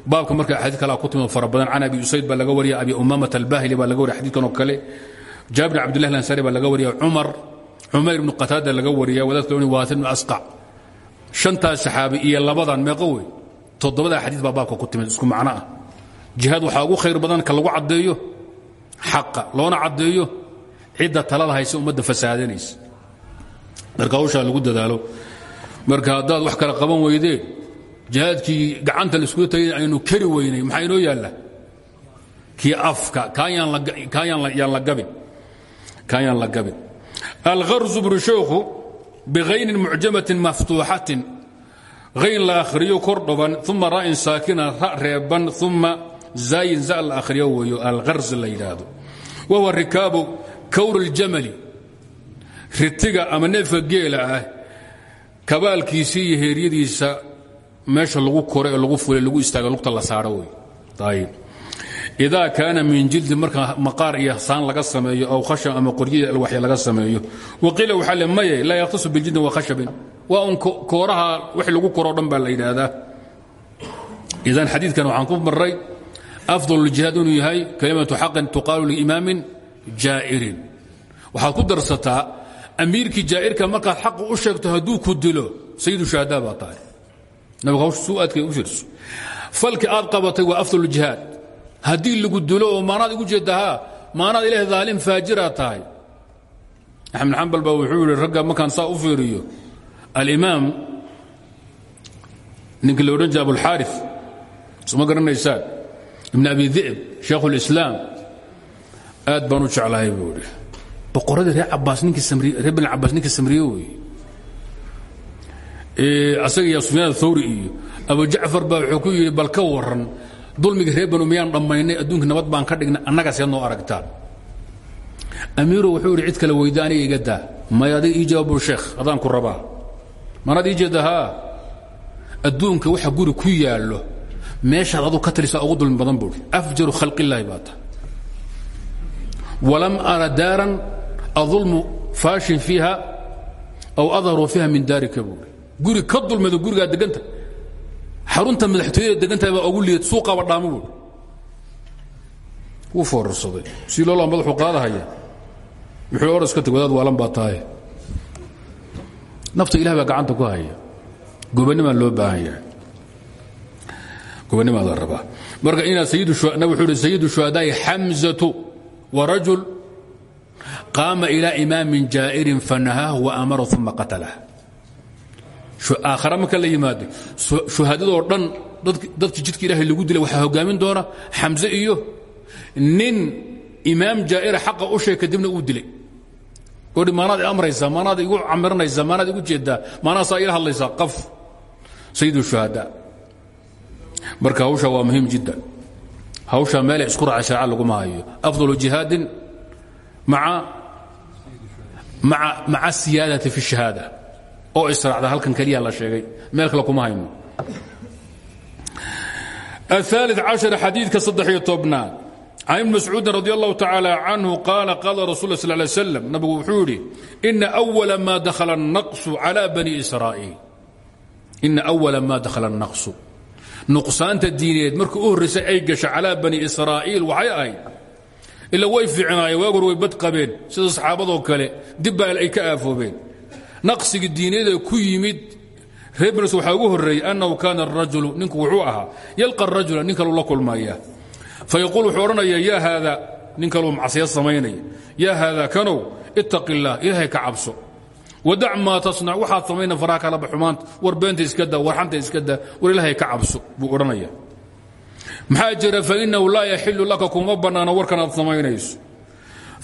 baabka marka axaadiid kala ku timid fara badan can abi usayd baa laga wariya abi umamata albahili baa laga wariya xadidkan oo kale jaabir bn abdillah ansari baa laga wariya cumar cumayr ibnu qataada laga wariya wadaadka loo waatir ibnu asqac shantaas saxaabi iyo labadan meeqo wey toddobadaa xadiid baa baabka ku timid isku macno ah jihaad waxaa ugu khayr badan ka lagu caddeeyo xaqa loona caddeeyo cidda talada hayse ummadda fasaadanaysa marka hawshaa lagu dadaalo marka haddaad wax kala qaban weydeen jihaadkii gacanta laiskugu tagay aynu kari weynay maxaa inoo yaalla? Kii afka kaayaan la gabin alharzu buri sheekhu bihaynin mucjamatin maftuuxatin hayn la akhriyo kor dhaban uma ra'in saakina ra reeban uma zaayin za la akhriyo weeyo alharz la yidhaahdo wahuwa rikaabu kawr اljamali ritiga ama neefka geela ah kabaalkiisii iyo heeryadiisa meesha lagu koro ee lagu fulay lagu istaaga lugta la saaro wey ayib idaa kaana min jildi marka maqaar iyo saan laga sameeyo aw khashab ama qoryada alwaxya laga sameeyo waqiila waxaa le maye laa yakhtasu biljildin wa khashabin waa un kooraha wax lagu koroo dhan baa la yidhaahdaa idan xadiidkan waxaan ku maray afdal اljihaad inuu yahay kalimatu xaqin tuqaalu liimaamin jaa'irin waxaad ku darsataa amiirkii jaa'irka markaad xaqu u sheegto hadduu ku dilo sayidu shuhadaa baa tahay nabiga hawsha suu aadkay u fiirso falkii aad qabatay waa afdal اljihaad haddii lagu dilo oo maanaad igu jeeddahaa maanaad ilaah daalim faajiraad tahay axmed xambal baa wuxuu yidhi ragga markaan saa u fiiriyo alimaam ninkii la odhan jira abulxaari suma garanaysaan ibn abi di'b shaekh اlislaam aad baan u jeclahay buu idhi boqoradii reer cabaas ninkii reer bani cabaas ninkii samriye weeye asaga iyo sufyaan athawri iyo abu jacfar baa wuxuu ku yidhi bal ka waran dulmiga reer banu miyaan dhammaynay adduunka nabad baan ka dhignay annaga seed noo aragtaan amiiro wuxuu idhi cid kale weyda aniga iga daa. May adiga ii jawaab bul sheekh adaan ku rabaa. Manaad ii jeedda haa? Adduunka waxa guri ku yaallo meeshaad adu ka talisaa ugu dulmi badan buui afjaru khalqillaahi baa tahay walam ara daaran adulmu faashin fiiha aw adharu fiiha min daarika buui guri ka dulmado gurigaa deganta xarunta madaxtooyada degantahay baa ugu liid suuqaaba dhaamo buui wuu foorarsaday. Si loola madaxu qaadahaya. Wuxuu or iska tag wadaad waalan baa tahay nafta ilah baa gacanta ku haya. Gobanimaa loo baahan yahay gobanimaa la rabaa marka inaa nab wuxuu hi sayidu shuhadaa'i xamzatu warajul qaama ilaa imaamin jaa'irin fanahaahu waamara uma qatalah aakhara marka la yimaado shuhadadoo dhan dadkii jidka ilaahay lagu dilay waxaa hogaamin doona xamse iyo nin imaam jaa'ira xaqa u sheeg kadibna uu dilay. Godhi maanaad amraysaa maanaad igu camiranaysaa maanaad igu jeeddaa maanaasaa ila hadlaysaa qaf. Sayid shuhada marka hawsha waa muhiim jiddan hawsha meelay isku raaca shareca laguma hayo afdalu jihaadin maa maca siyaadati fi shahaada oo israacda halkan keliya la sheegay meel kale kuma hayno الثالث caشر xadiidka saddex-iyo tobnaad can ibn mascuudin radi allahu tacaala canhu qaala qaala rasul sl lay slam nabigu wuxuu yidhi ina أwala ma dakhala الnaqsu calى bani israa'iil ina أwala ma dakhala الnaqsu nuqsaanta diineed. Markii u horraysay ay gasha calىa bani israa'iil waxay ahayd ila way fiicnaayeen waagor way bad qabeen sida saxaabadoo kale dibbaal ay ka aafoobeen naqsigii diineeda ku yimid reer bans waxaa ugu horreeyey annahu kaana arajulu ninku wuxuu ahaa yalqa arajula nin kaluu la kulmaya. Fayaquul wuxuu odhanaya yaa haada nin kaluu macsiyad samaynaya yaa haada kanow ka cabso wadac maa tasnac waxaad samayna faraha kalaba xumaanta war beenta iska da war xanta iska da war ilaahay ka cabso buu odhanaya maxaa jira fainahu laa yaxilu laka kuma bannaana warkan aad samaynayso.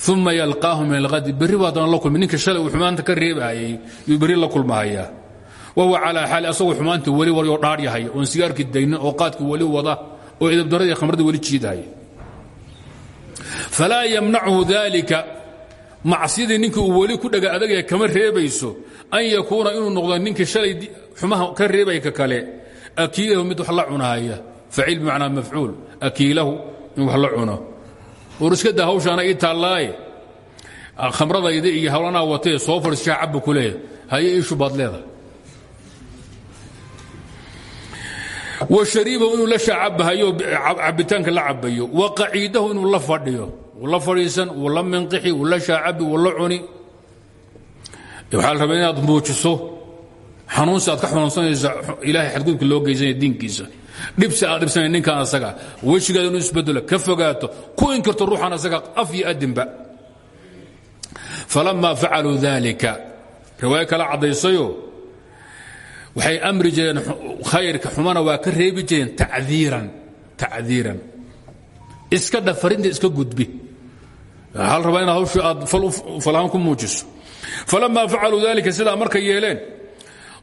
Uma yalqaahu min kulmi ninka shalay xumaanta ka reebahayay yuu berri la kulmahayaa wahuwa calaa xaali asagoo xumaantii weli waryoo dhaadhyahaya oon sigaarkii daynin oo qaadkii weli wada oo edabdaradii khamradii weli jiidahaya falaa yamnachu dalika macsiyadii ninkii uu weli ku dhaga adagaya kama reebayso an yakuuna inuu noqdo ninkii shalay xumaha ka reebaya ka kale akiilahu mid wax la cunahaya faciil bimacnaa mafcuul akiilahu in wax la cuno. War iska daa hawshaana ii taallaaye khamradayda iyo hawlanaa watee soo fadhiishaa cabba ku leeya haye iishu baad leedahay. Washariibahu inuu la shaacabahayo cabitaanka la cabayo wa qaciidahu inuu la fadhiyo wuu la fadhiisan wuu la minqixi wuu la shaacabi wuu la cuni waxaa la rabaa inaad muujiso xanuunsi aad ka xanuunsanaysa ilaahay xadgudubka loo geysanaya diinkiisa. Dhibsi aad dhibsanay ninkan asaga. Wejigaada inuu isbedelo ka fogaato ku inkirto ruuxan asaga af iyo adinba falamaa facaluu dalika riwaayo kala caddaysayo. Waxay amri jireen khayrka xumana waa ka reebi jireen tacdiiran tacdiiran. Iska dhafarinta iska gudbi la rabaa inaad hawshii aad falahaan ku muujiso? Falamaa facaluu dalika sidaa markay yeeleen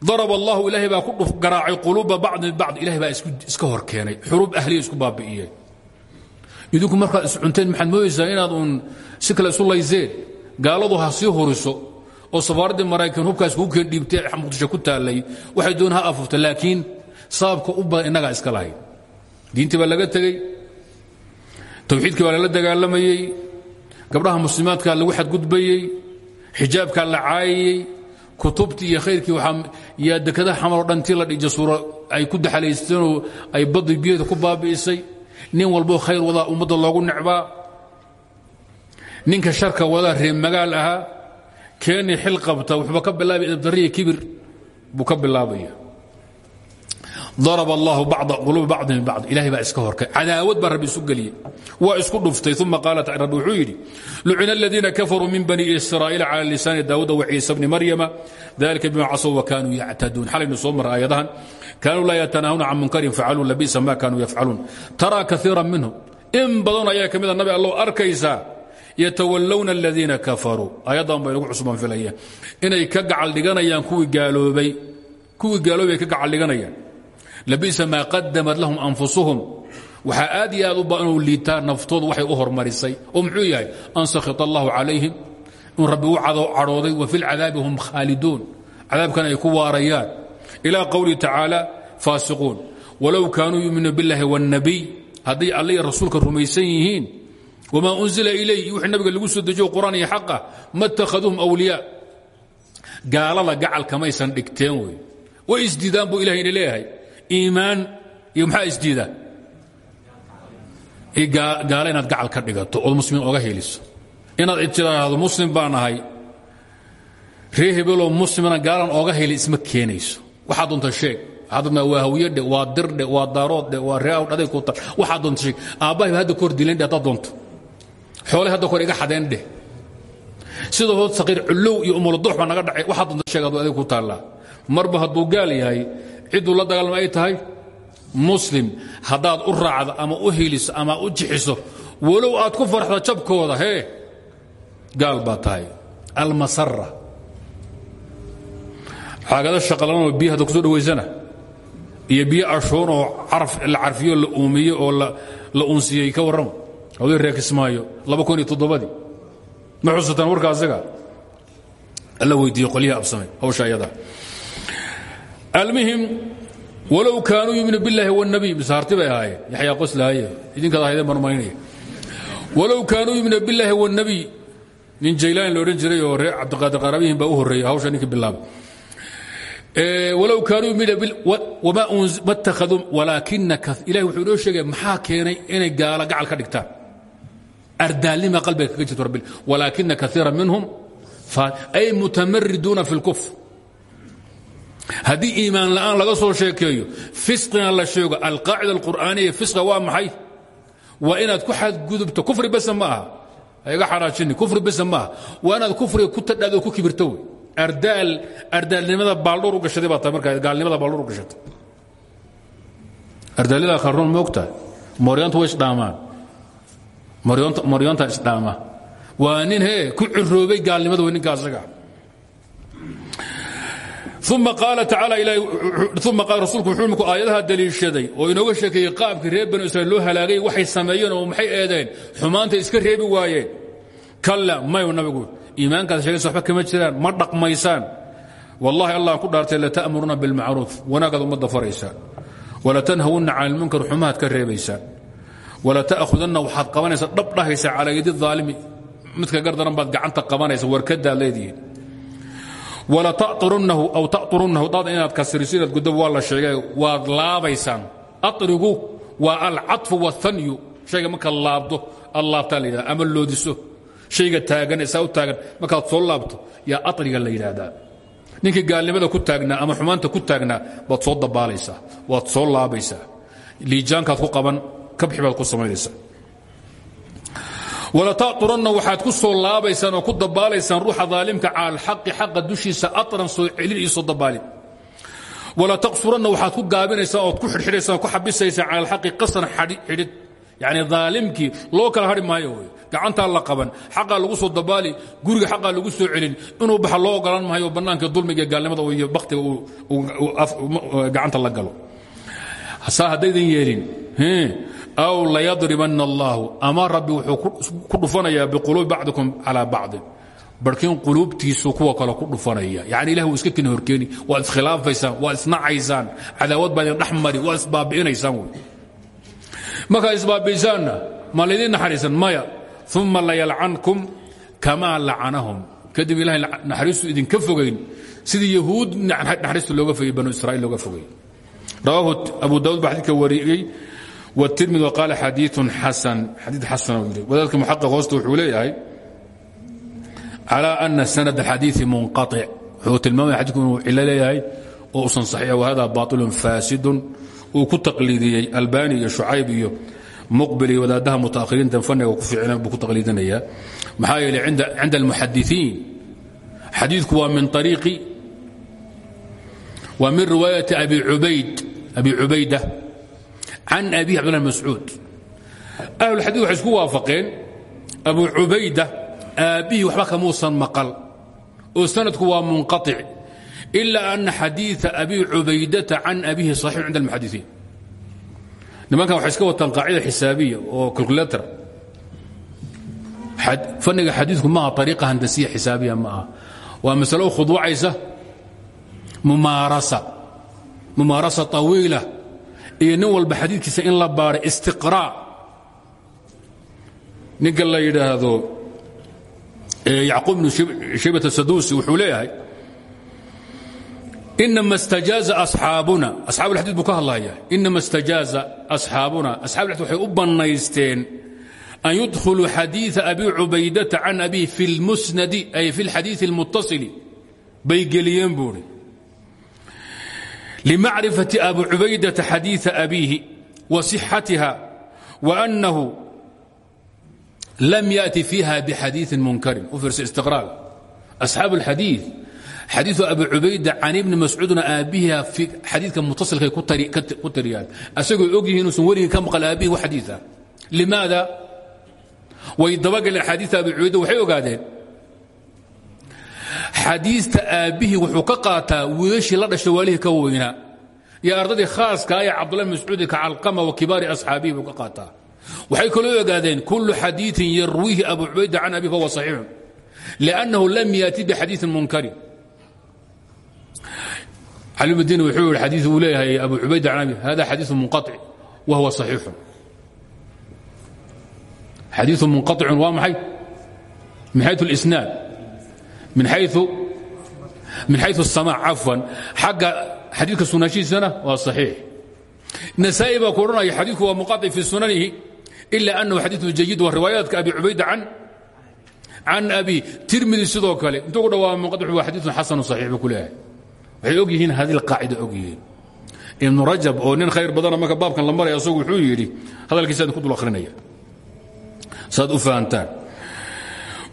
darab allahu ilaahay baa ku garaacay quluuba bacdin bacd ilahay baa iska hor keenay xurub ahliya isku baabi'iyeen idinku markaad iscunteen maxaad moodaysaa inaad uun si kale isu layseen gaaladu ha sii huriso oo safaaraddii maraykan hubkaas kuu keen dhiibtay muqdisho ku taallay waxay doon ha afufta laakiin sababka u badan innagaa iska lahayd diintii baa laga tegey tawxiidkii baa lala dagaalamayey gabdhaha muslimaadkaa lagu xadgudbayey xijaabkaa la caayayey kutubtii iyo khayrkii yaa dekadaha xamaroo dhantii la jasuuro ay ku daxalaysteenoo ay baddi biyeeda ku baabi'isay. Nin walboo khayr wadaa ummadda loogu necbaa ninka sharka wadaa reer magaal ahaa. Keenii xil qabta ka bilaabay edabdarriya kibir buu ka bilaabaya darab allahu quluuba bacdihim bibacd ilahay baa iska horkay cadaawad baa rabbi isu geliyey. Waa isku dhuftay. Uma qaala rabbi wuxuu yidhi lucina aladiina kafaruu min bani israa'iila cala lisaani daawuda waciisa bni maryama dalika bima casow wakanuu yactaduun. Xalaynu soo mara aayadahan. Kaanuu laa yatanaahuna can munkarin facaluun labisa ma kaanuu yafcaluun taraa kaiira minhum in badan ayaa ka mida nabi allow arkaysaa yatawallowna aladiina kafaruu. Ayaddan bay nagu cusubaan filaya inay ka gacal dhiganayaan kuwii gaaloobay. Kuwii gaaloobay ka gacal dhiganayaan labisa maa qadamat lahum anfusuhum waxaa aad iyo aad u baa inuu liitaa naftoodu waxay u hormarisay oo muxuu yahay an sakhit allahu calayhim in rabbi u cadhooday wa fi lcadaabi hum khaaliduun cadaabkan ay ku waarayaan ilaa qowlihi tacaala faasiquun walow kaanuu yuuminuuna biاllahi wاnnabiy hadday alla iyo rasuulka rumaysan yihiin wmaa unzila ilayh wixii nabiga lagu soo dejiyo qur'aan iyo xaqa ma اtakhaduuhum awliyaa gaalada gacal kamaysan dhigteen wey way isdiidaan buu ilahay ina leeyahay iimaan iyo maxaa isdiida gaalo inaad gacal ka dhigato ood muslimiin oga heliso. Inaad tidhaahdo muslim baan ahay. Ree hebeloo muslimana gaalan heli isma keenayso. Waxaa doonta sheeg. Waxaa waa hawyadhe waa dirdhe waa daarooddhe waa reeawdhaday ku ta waxaa doonta sheeg. Aabbahay hadda kahor dilandhe haddaad doonto. Xoole hadda kahor iga xadeen dheh sida hood saqiir cullow iyo umuladuux baa naga dhacay. Waxaa doonta sheeg adig ku taallaa. Marba hadduu gaal yahay cidduu la dagaalama ay tahay? Muslim haddaad u raacdo ama u heliso ama u jixiso walow aad ku farxdo jabkooda hee? Gaal baa tahay. Almasara xaagada shaqalanoo biyo hadda ku soo dhawaysana iyo biyo ashoon oo la carfiyo la uumiye oo la unsiyey ka warrama oday reekismaayo laba kun iyo toddobadii. Ma xusataan warka asaga? Alla weydiiye qolyaha absamay hawsha ayada almuhim walow kaanuu yuminu biاllahi wاnabiy misaarti bay ahaayeen yaxyaa qoslaaye idinkaad ahaydeen marmarinaya walow kaanuu yuminu biاllahi wاnabiy nin jaylaan la odhan jiray oo reer cabdiqaadir qarabihin baa u horreeyey hawsha ninkii bilaaba walow kaanuu ma اtakaduu walaakina ilahi wuxuu inoo sheegaya maxaa keenay inay gaala gacal ka dhigtaan ardaalnima qalbiga kaga jirto rabbi walaakina kaiira minhum ay mutamariduuna fi اlkufr haddii iimaan la'aan laga soo sheekeeyo fisqina la sheego. Alqaacida alqur'aaniya fisqa waa maxay? Waa inaad ku xadgudubto. Kufri besa ma aha. Kufri besa ma aha. Waa inaad ku tadhaado ku kibirto wey. Ardaal ardaalnimada u gashaday baa tahay markaa. Gaalnimada baaldhowr u gashatay ardaalnimada qarnoon moogtahay mooryaantu way isdhaamaan. Mooryaanta isdhaama. Waa nin hee ku ciroobay gaalnimada wey ninka uma qaala tacaala rasuulku wuxuu iminku aayadaha daliishaday oo inooga sheekeeyey qaabkii reer banu israiil loo halaagay waxay sameeyeen oo maxay eedeen? Xumaanta iska reebi waayeen kalla mayu nabigu iimaankaad sheegaysa waxba kama jiraan ma dhaqmaysaan. Wallahi allah ku dhaartay lata'muruna bilmacruuf wanaagaad ummadda faraysaan walatanhawunna cani lmunkar xumahaad ka reebaysaan. Walata'khudanna waxaad qabanaysaa dhab dhahaysaa calaa yadi aalimi midka gardaran baad gacanta qabanaysa warkadaad leedihiin walatarunahu aw tarunahu dad inaad kasriso inaad guddo waa la sheegay waad laabaysaan. Arigu waa alcaطfu waاhanyu shayga markaad laabdo aad laabtaa la yidhahda ama loodiso shayga taagan saa u taagan markaad soo laabto yaa ariga la yidhaahdaa ninkii gaalnimada ku taagnaa ama xumaanta ku taagnaa baad soo dabaalaysaa waad soo laabaysaa. Liijaankaad ku qaban kabxi baad ku samaynaysaa walataطuranna waxaad ku soo laabaysaan oo ku dabaalaysaan ruuxa daalimka cala alxaqi xaqa dushiisa aran soo celin iyo soo dabaalin wala taqsuranna waxaad ku gaabinaysaan ood ku xidhxidhaysaan ku xabisaysaan cala alxaqi qasan xidhid. Yacni daalimkii loo kala hadhi maayo la qaban xaqaa lagu soo dabaali guriga xaqaa lagu soo celin. Inuu baxa loo ogolaan maayo bannaanka dulmiga gaalnimada iyo baktiga gacanta la galo. Saa haddaydan yeelin aw layadribanna allaahu ama rabbi wuxuu ku dhufanayaa biquluubi bacdikum calaa bacdin. Barhkin quluubtiisu kuwa kale ku dhufanaya. Yani ilah iska keni horkeeni. Waad iskhilaafaysaan waad isnacaysaan. Cadaawad baa idin dhex mari waad isbaabi'inaysaan wey. Markaad isbaabi'isaanna ma laydin naxariisan maya. Uma layalcankum kamaa lacanahum kadib ilahay naxariistu idinka fogayn sidii yahuud naxariista looga fogay banu israiil looga fogay. Rawaahu abu daud baa wariyey wtirmid qaal xadiiu xasan xadii xasan yii wadaadka muxaqiq hoosta wuxuu leeyahay calى ana sanad اxadiiثi munqaطic wuxuu tilmaamaya xadidku inuu cilo leeyahay oo usan saxiix wahada baailun faasidun uu ku taqliidiyey albani iyo shucayb iyo muqbil iyo wadaadaha mutaahiriinta fanniga ku fiicina buu ku taqliidinayaa maxaa yeelay cinda almuxadiثiin xadiidku waa min ariiqi waa min riwaayati abi ubayd abi cubayda can abi abdullah mascuud ahlulxadii waxay isku waafaqeen abu cubayda aabbihii waxba kamuusan maqal oo sanadku waa munqaic ilaa ana xadiia abi cubaydata can abihi saxiix cinda almuxadisiin nimankan waxay iska wataan qaacida xisaabiya oo culculator faniga xadiiku maaha ariiqa handasiya xisaabiya ma aha waa masalo u khudwacaysa mumaarasa mumaarasa awiila iyo nin walba xadiidkiisa in la baaray istiqrاء ninka la yidhaahdo yacquub bnu shaybat saduusi wuxuu leeyahay inama اstajaaza asxaabuna asxaab اlxadiid buu ka hadlaya inama اstajaaza asxaabuna asxab اlxadid waxay u bannaysteen an yudkhuluu xadiiثa abi cubaydata can abihi fi اlmusnadi ay fi اlxadiiثi اlmutasili bay geliyeen buuhi limacrifati abi cubaydata xadiiثa abiihi wa صixatiha wa أnnahu lam yaأti fiiha bxadiiثi munkarin u fiirsa istiqraal asxaab اlxadiiث xadiiثu abi cubayda can ibni mascuudna aabbihiha xadiidka mutasilkay ku tariyaan asagoo og yihi inuusan weligii ka maqal aabbihi wa xadiiثa limaada way dabagaleen xadiiثa abi cubayda waxay ogaadeen xadiista aabbihii wuxuu ka qaataa wiilashii la dhasha waalihii ka weynaa iyo ardaddii khaaska ee cabdulahi mascuudi kacalqama wa kibaari asxaabihi buu ka qaataa. Waxay kaloo ogaadeen kullu xadiiin yarwiihi abu cubayda can abi fahuwa saxiixun liannahu lam yaati bixadiiin munkarin calimudiin wuxuu yidhi adii uu leeyahay abu cubayda can abi hada xadiiu munqaic wa huwa saxiixun. Xadiiu munqaicun waa maxay? Maxayt lisnaad min xayu sama cafwan xagga xadiidka sunaashihiisana waa saxiix. Nasaa-i baa ku odhanaya xadiidku waa muqaطic fi sunanihi ila anahu xadiiu jayid waa riwaayaadka abi cubayd can abi tirmidi sidoo kale. Intuu ku dhawaama muqaطic waa xadiiun xasanu saxiix buu ku leeyahay. Waxay og yihiin haddii qaacida og yihiin. Ibnu rajab oo nin khayr badana marka baabkan la maraya asagu wuxuu yidhi hadalkiisa idin ku dul akhrinaya saad u fahantaan.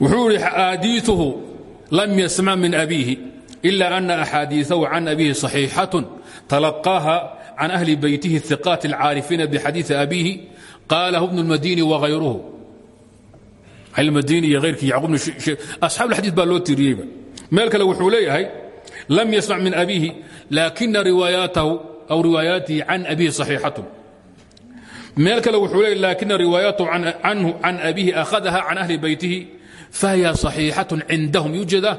Wuxuu yidhi xaadiiuhu lam yasmac min abiihi ila ana axaadiiثahu can abiihi صaxiixaة talaqaaha can ahli beytihi الثiqaat الcaarifiina bxadiiثi abiihi qaalahu bnu اlmadini وغayruhu madini iyo hayrkii yacqub asxaab اlxadiiث baa loo tiiriyeyba meel kale wuxuu leeyahay lm ysmc min abiihi lakina riwaayaatahu aw riwaayaatihi can abihi صaxiixaة meel kale wuxuu leey lakina riwaayaatahu canhu can abihi akhadaha can ahli beytihi fahiya صaxiixaة cindahum yujeeda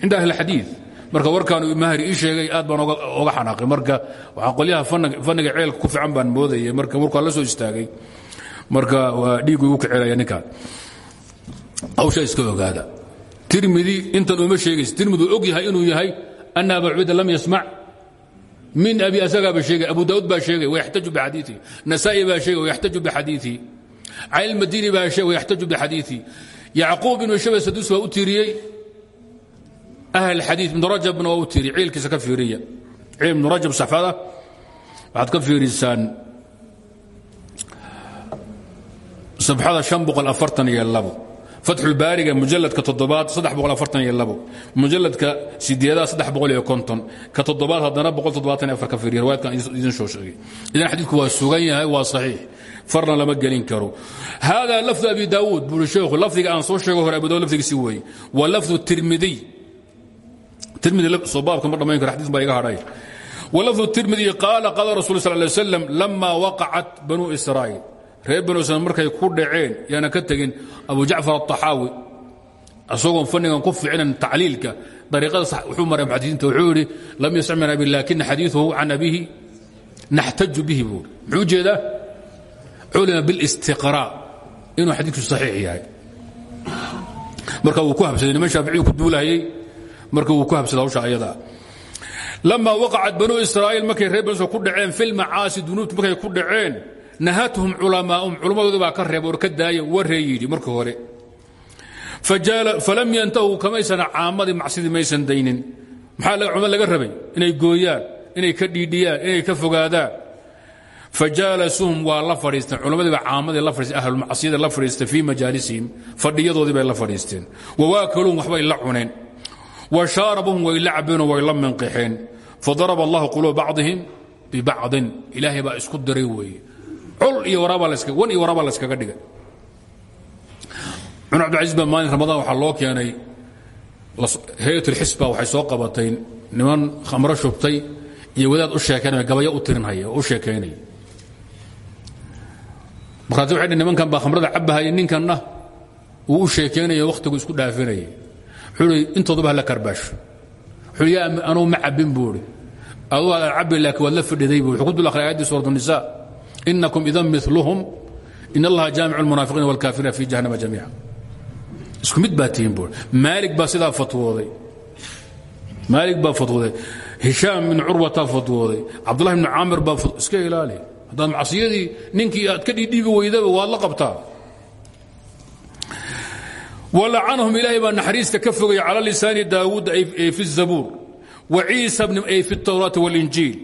cinda ahli اxadiiث marka warkaanu mahri ii sheegay aad baan oga xanaaqay marka waxaa qolyaha fanniga ceelka ku fiican baan moodayay marka markaa la soo istaagay marka waa dhiigu igu kicelaya ninkaan hawsha iska ogaada tirmidi intan uma sheegaysa tirmidi og yahay inuu yahay ana aba cubayda lam yasmac min abi asagaaba sheegay abu daud baa sheegay wayaxtaju bixadiiihi nasaa'i baa sheegay wayaxtaju bixadiiihi cali lmadini baa sheegay wayaxtaju bixadiiihi yacquub ibnu shabe sadus waa u tiiriyey ahl xadii ibnu rajabna waa u tiiriyey ciilkiisa ka fiiriya. Ciil ibnu rajab saxfada waxaad ka fiirisaan boqol iyo labo. Fatxulbaariga mujaladka toddobaad mujaladka sideedaad ka toddobaad haddana ka fiiriya riwaayadkan idin soo sheegay. Idan xadiidku waa sugan yahay waa saxiix arna lama gelin karo. Hada lafd abi daud bui heekhu lafdiga aan soo sheego hore abu daud lafdigiisi weeye wa lafdu tirmidiy irmidsobaabka ma dhamayn karo xadiis baa iga hadhay. Walafdu tirmidi qaala qaala rasul sal lay slam lama waqacat banuu israa'iil. Reer banu israiil markay ku dhaceen yaana ka tegin abu jacfar aطaxaawi isagoon fannigan ku ficinan tacliilka dariiqada wuxuu maray muxadisiinta wuxuu yidhi lam yasc min abi laakina xadiiuhu can abihi naxtaju bihi buui muxuu jeedaa? culima biاlistiqraa inuu xadiidku saxiix yahay. Marka wuu ku habsaday niman shaaficiyu ku duulahayey marka wuu ku habsaday hawsha ayadaa lama waqacat banuu israa'iil markay reer banu israil ku dhaceen fi lmacaasi dunuubtu markay ku dhaceen nahathum culamaa'um culammadoodii baa ka reeba or ka daaya waree yidhi marka hore. Falam yantahuu kamaysana caamadii macsidii maysan daynin. Maxaa cumad laga rabay? Inay gooyaan inay ka dhiidhiyaan inay ka fogaadaan fajaalasuhum waa la fadhiisteen culimmadiiba caamadii la fadhiisteen ahlulmacsiyada la fadhiistay fii majaalisihim fadhiyadoodii bay la fadhiisteen wawaakaluhum waxbay la cuneen wa shaarabuhum way la cabeenoo way la minqixeen fadaraba allahu quluuba bacdihim bibacdin ilaahay baa isku diray weeye col iyo wan iyo waraabaa layskaga dhigay cumar abdilcaziz baa maalin ramadaan waxaa loo keenay hayatulxisba waxay soo qabatay niman khamro shubtay iyo wadaad u sheekaynaya gabayo u tirinhaya u sheekaynaya markaasi waxay dhi nimankan baa khamrada cabbahaya ninkanna uu u sheekaynaya wakhtigu isku dhaafinayay. Wuxuu hi intooduba hala karbaasho. Wuxuu yaa anuu ma cabbin buu idhi aduu aad cabbi laakiin waad la fadhiday buu wuxuu ku dul akhriya ayaddii suuratu nisa inakum idan miluhum in allaha jaamicu almunaafiqiina walkaafiriina fi jahannama jamiica. Isku mid baa tihiin buu maalig baa sidaa fatwooday. Maalig baa fatwooday. Hishaam bin curwataa fatwooday. Cabdullahi bni caamir baa iska ilaali haddaad macsiyadii ninkii aad ka dhiidhiibi weydaba waad la qabtaa. Walacanahum ilaahay baa naxariista ka fogaya cala lisaani daawuud fi zabuur wa ciisa ay fi tawraati walinjiil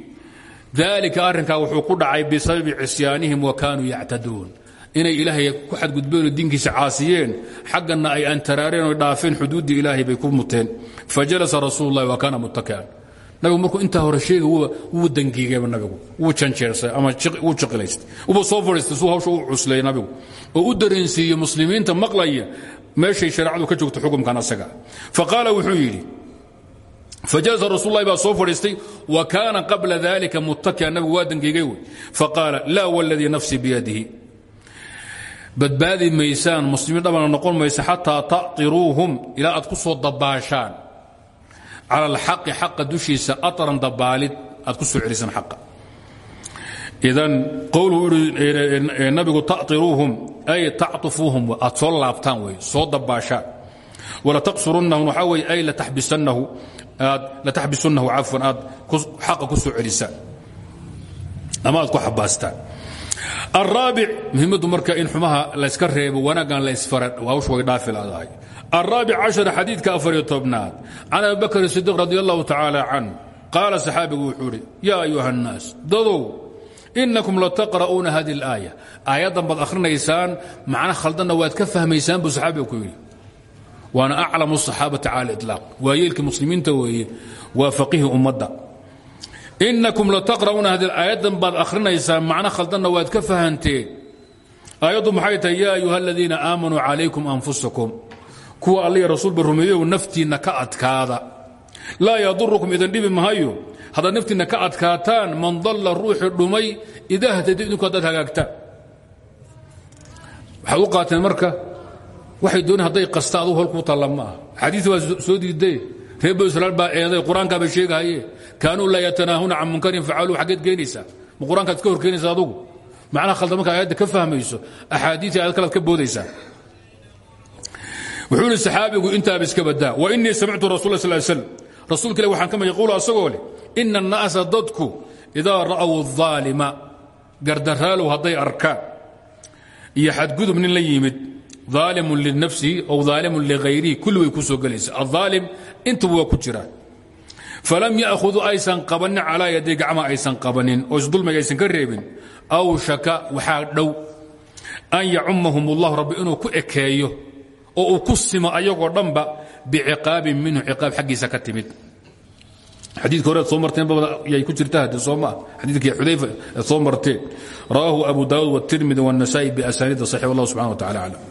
dalika arrinkaa wuxuu ku dhacay bisababi cisyaanihim wa kaanuu yactaduun. Inay ilaahay ku xadgudbeen oo diinkiisa caasiyeen xaggana ay antaraareen oo dhaafeen xuduuddii ilaahay bay ku muteen. Fajalasa rasuul wa kaana muttakian nabigu markuu intaa hore sheega wuu dangiigayba nabigu. Wuu janjeersay ama wuu jiqilaystay wuba soo fadhiistay suu hawsha u cusleeyey nabigu. Oo u dareensiiyey muslimiinta maqlaya meeshay shareecadu ka joogto xukumkan asaga. Faqaala wuxuu yidhi fajalasa rasul lahi baa soo fadhiistay wa kaana qabla dalika muttakian nabigu waa dangiigay wey. Faqaala laa waladii nafsii biyadihi. Badbaadi maysaan muslimiin dhabana noqon maysa xataa ta'iruuhum ilaa aad ku soo dabaashaan cala alxaqi xaqa dushiisa aran dabaalid aad ku soo celisaan xaqa idan qowluhu i nabigu taطiruuhum ay tacطifuuhum aad soo laabtaan wey soo dabaashaan walataqsurunnahu waxaa wey ay lataxbisannahu aad lataxbisunnahu cafwan aad xaqa ku soo celisaan ama aad ku xabaastaan alraabic muhiimaddu marka in xumaha layska reebo wanaaggan laysfara hawshu way dhaafilaadahay الرaaبع caشر xadiidka afariyo tobnaad can abi bakr الصديq radي الlahu tacaalى can qaala saxaabigu wuxuu uhi yaa ayuha الnaas dadow inakum lataqra'uuna hadi الآية aayaddan baad akhrinaysaan macna khaldanna waad ka fahmaysaan buu saxaabiga ku yidhi waana aclamu الصaxaabati cala اطlaaq waa yeelkii muslimiinta weeye waa faqihi ummadda inakum lataqra'uuna hadi aayaddan baad akhrinaysaan macno khaldanna waad ka fahanteen aayaddu maxay tahay yaa ayuha aladiina aamanuu calaykum anfusakum kuwa alliya rasuulba rumeeyow naftiinna ka adkaada. Laa yadurukum idin dhibi mahayo. Haddaad naftiinna ka adkaataan man dalla ruuxii dhumay idaa htadi idinku haddaad hagaagtaan. Waxaad u qaateen marka waxay dooni hadday qasta adugu holkuu talla ma ah xadiis baa soo diiday. Reer banu israail baa eeday qur'aankaaba sheegahaye kaanuu laa yatanaahuna can munkarin facaluu xaggeed keenaysaa ma qur'aankaad ka hor keenaysa adugu? Macnaha khaldan markaa aayadda ka fahmayso axaadiii aayad kalaad ka boodaysaa wuxuuna saxaabigu intaaba iska badaa wa inii samictu rasul sl slm rasuulka ilah waxaan ka maql yaquulu asagoo leh ina dadku idaa ra'aw aalima gardarraalow hadday arkaan. Iyo xadgudub nin la yimid aalimun linafsihi aw aalimun lighayrihi kulli way ku soo gelaysa. Aaalim intuba waa ku jiraan. Falam ya'huduu aysan qabanin calaa yaday gacmaa aysan qabanin oo isdulmiga aysan ka aw shaka waxaa dhow an yacumahum ullahu rabbi inuu ku ekeeyo oo uu ku simo ayagoo dhanba biciqaabin minhu ciqaab xaggiisa ka timid xadiidka horead soo marteen yay ku jirta hadde soo maa xadiidkii xudayfa eed soo marteen rawaahu abu daawud wاtirmidi wالnasa'i biasaniida saxix wallah subxana wa tacala aclam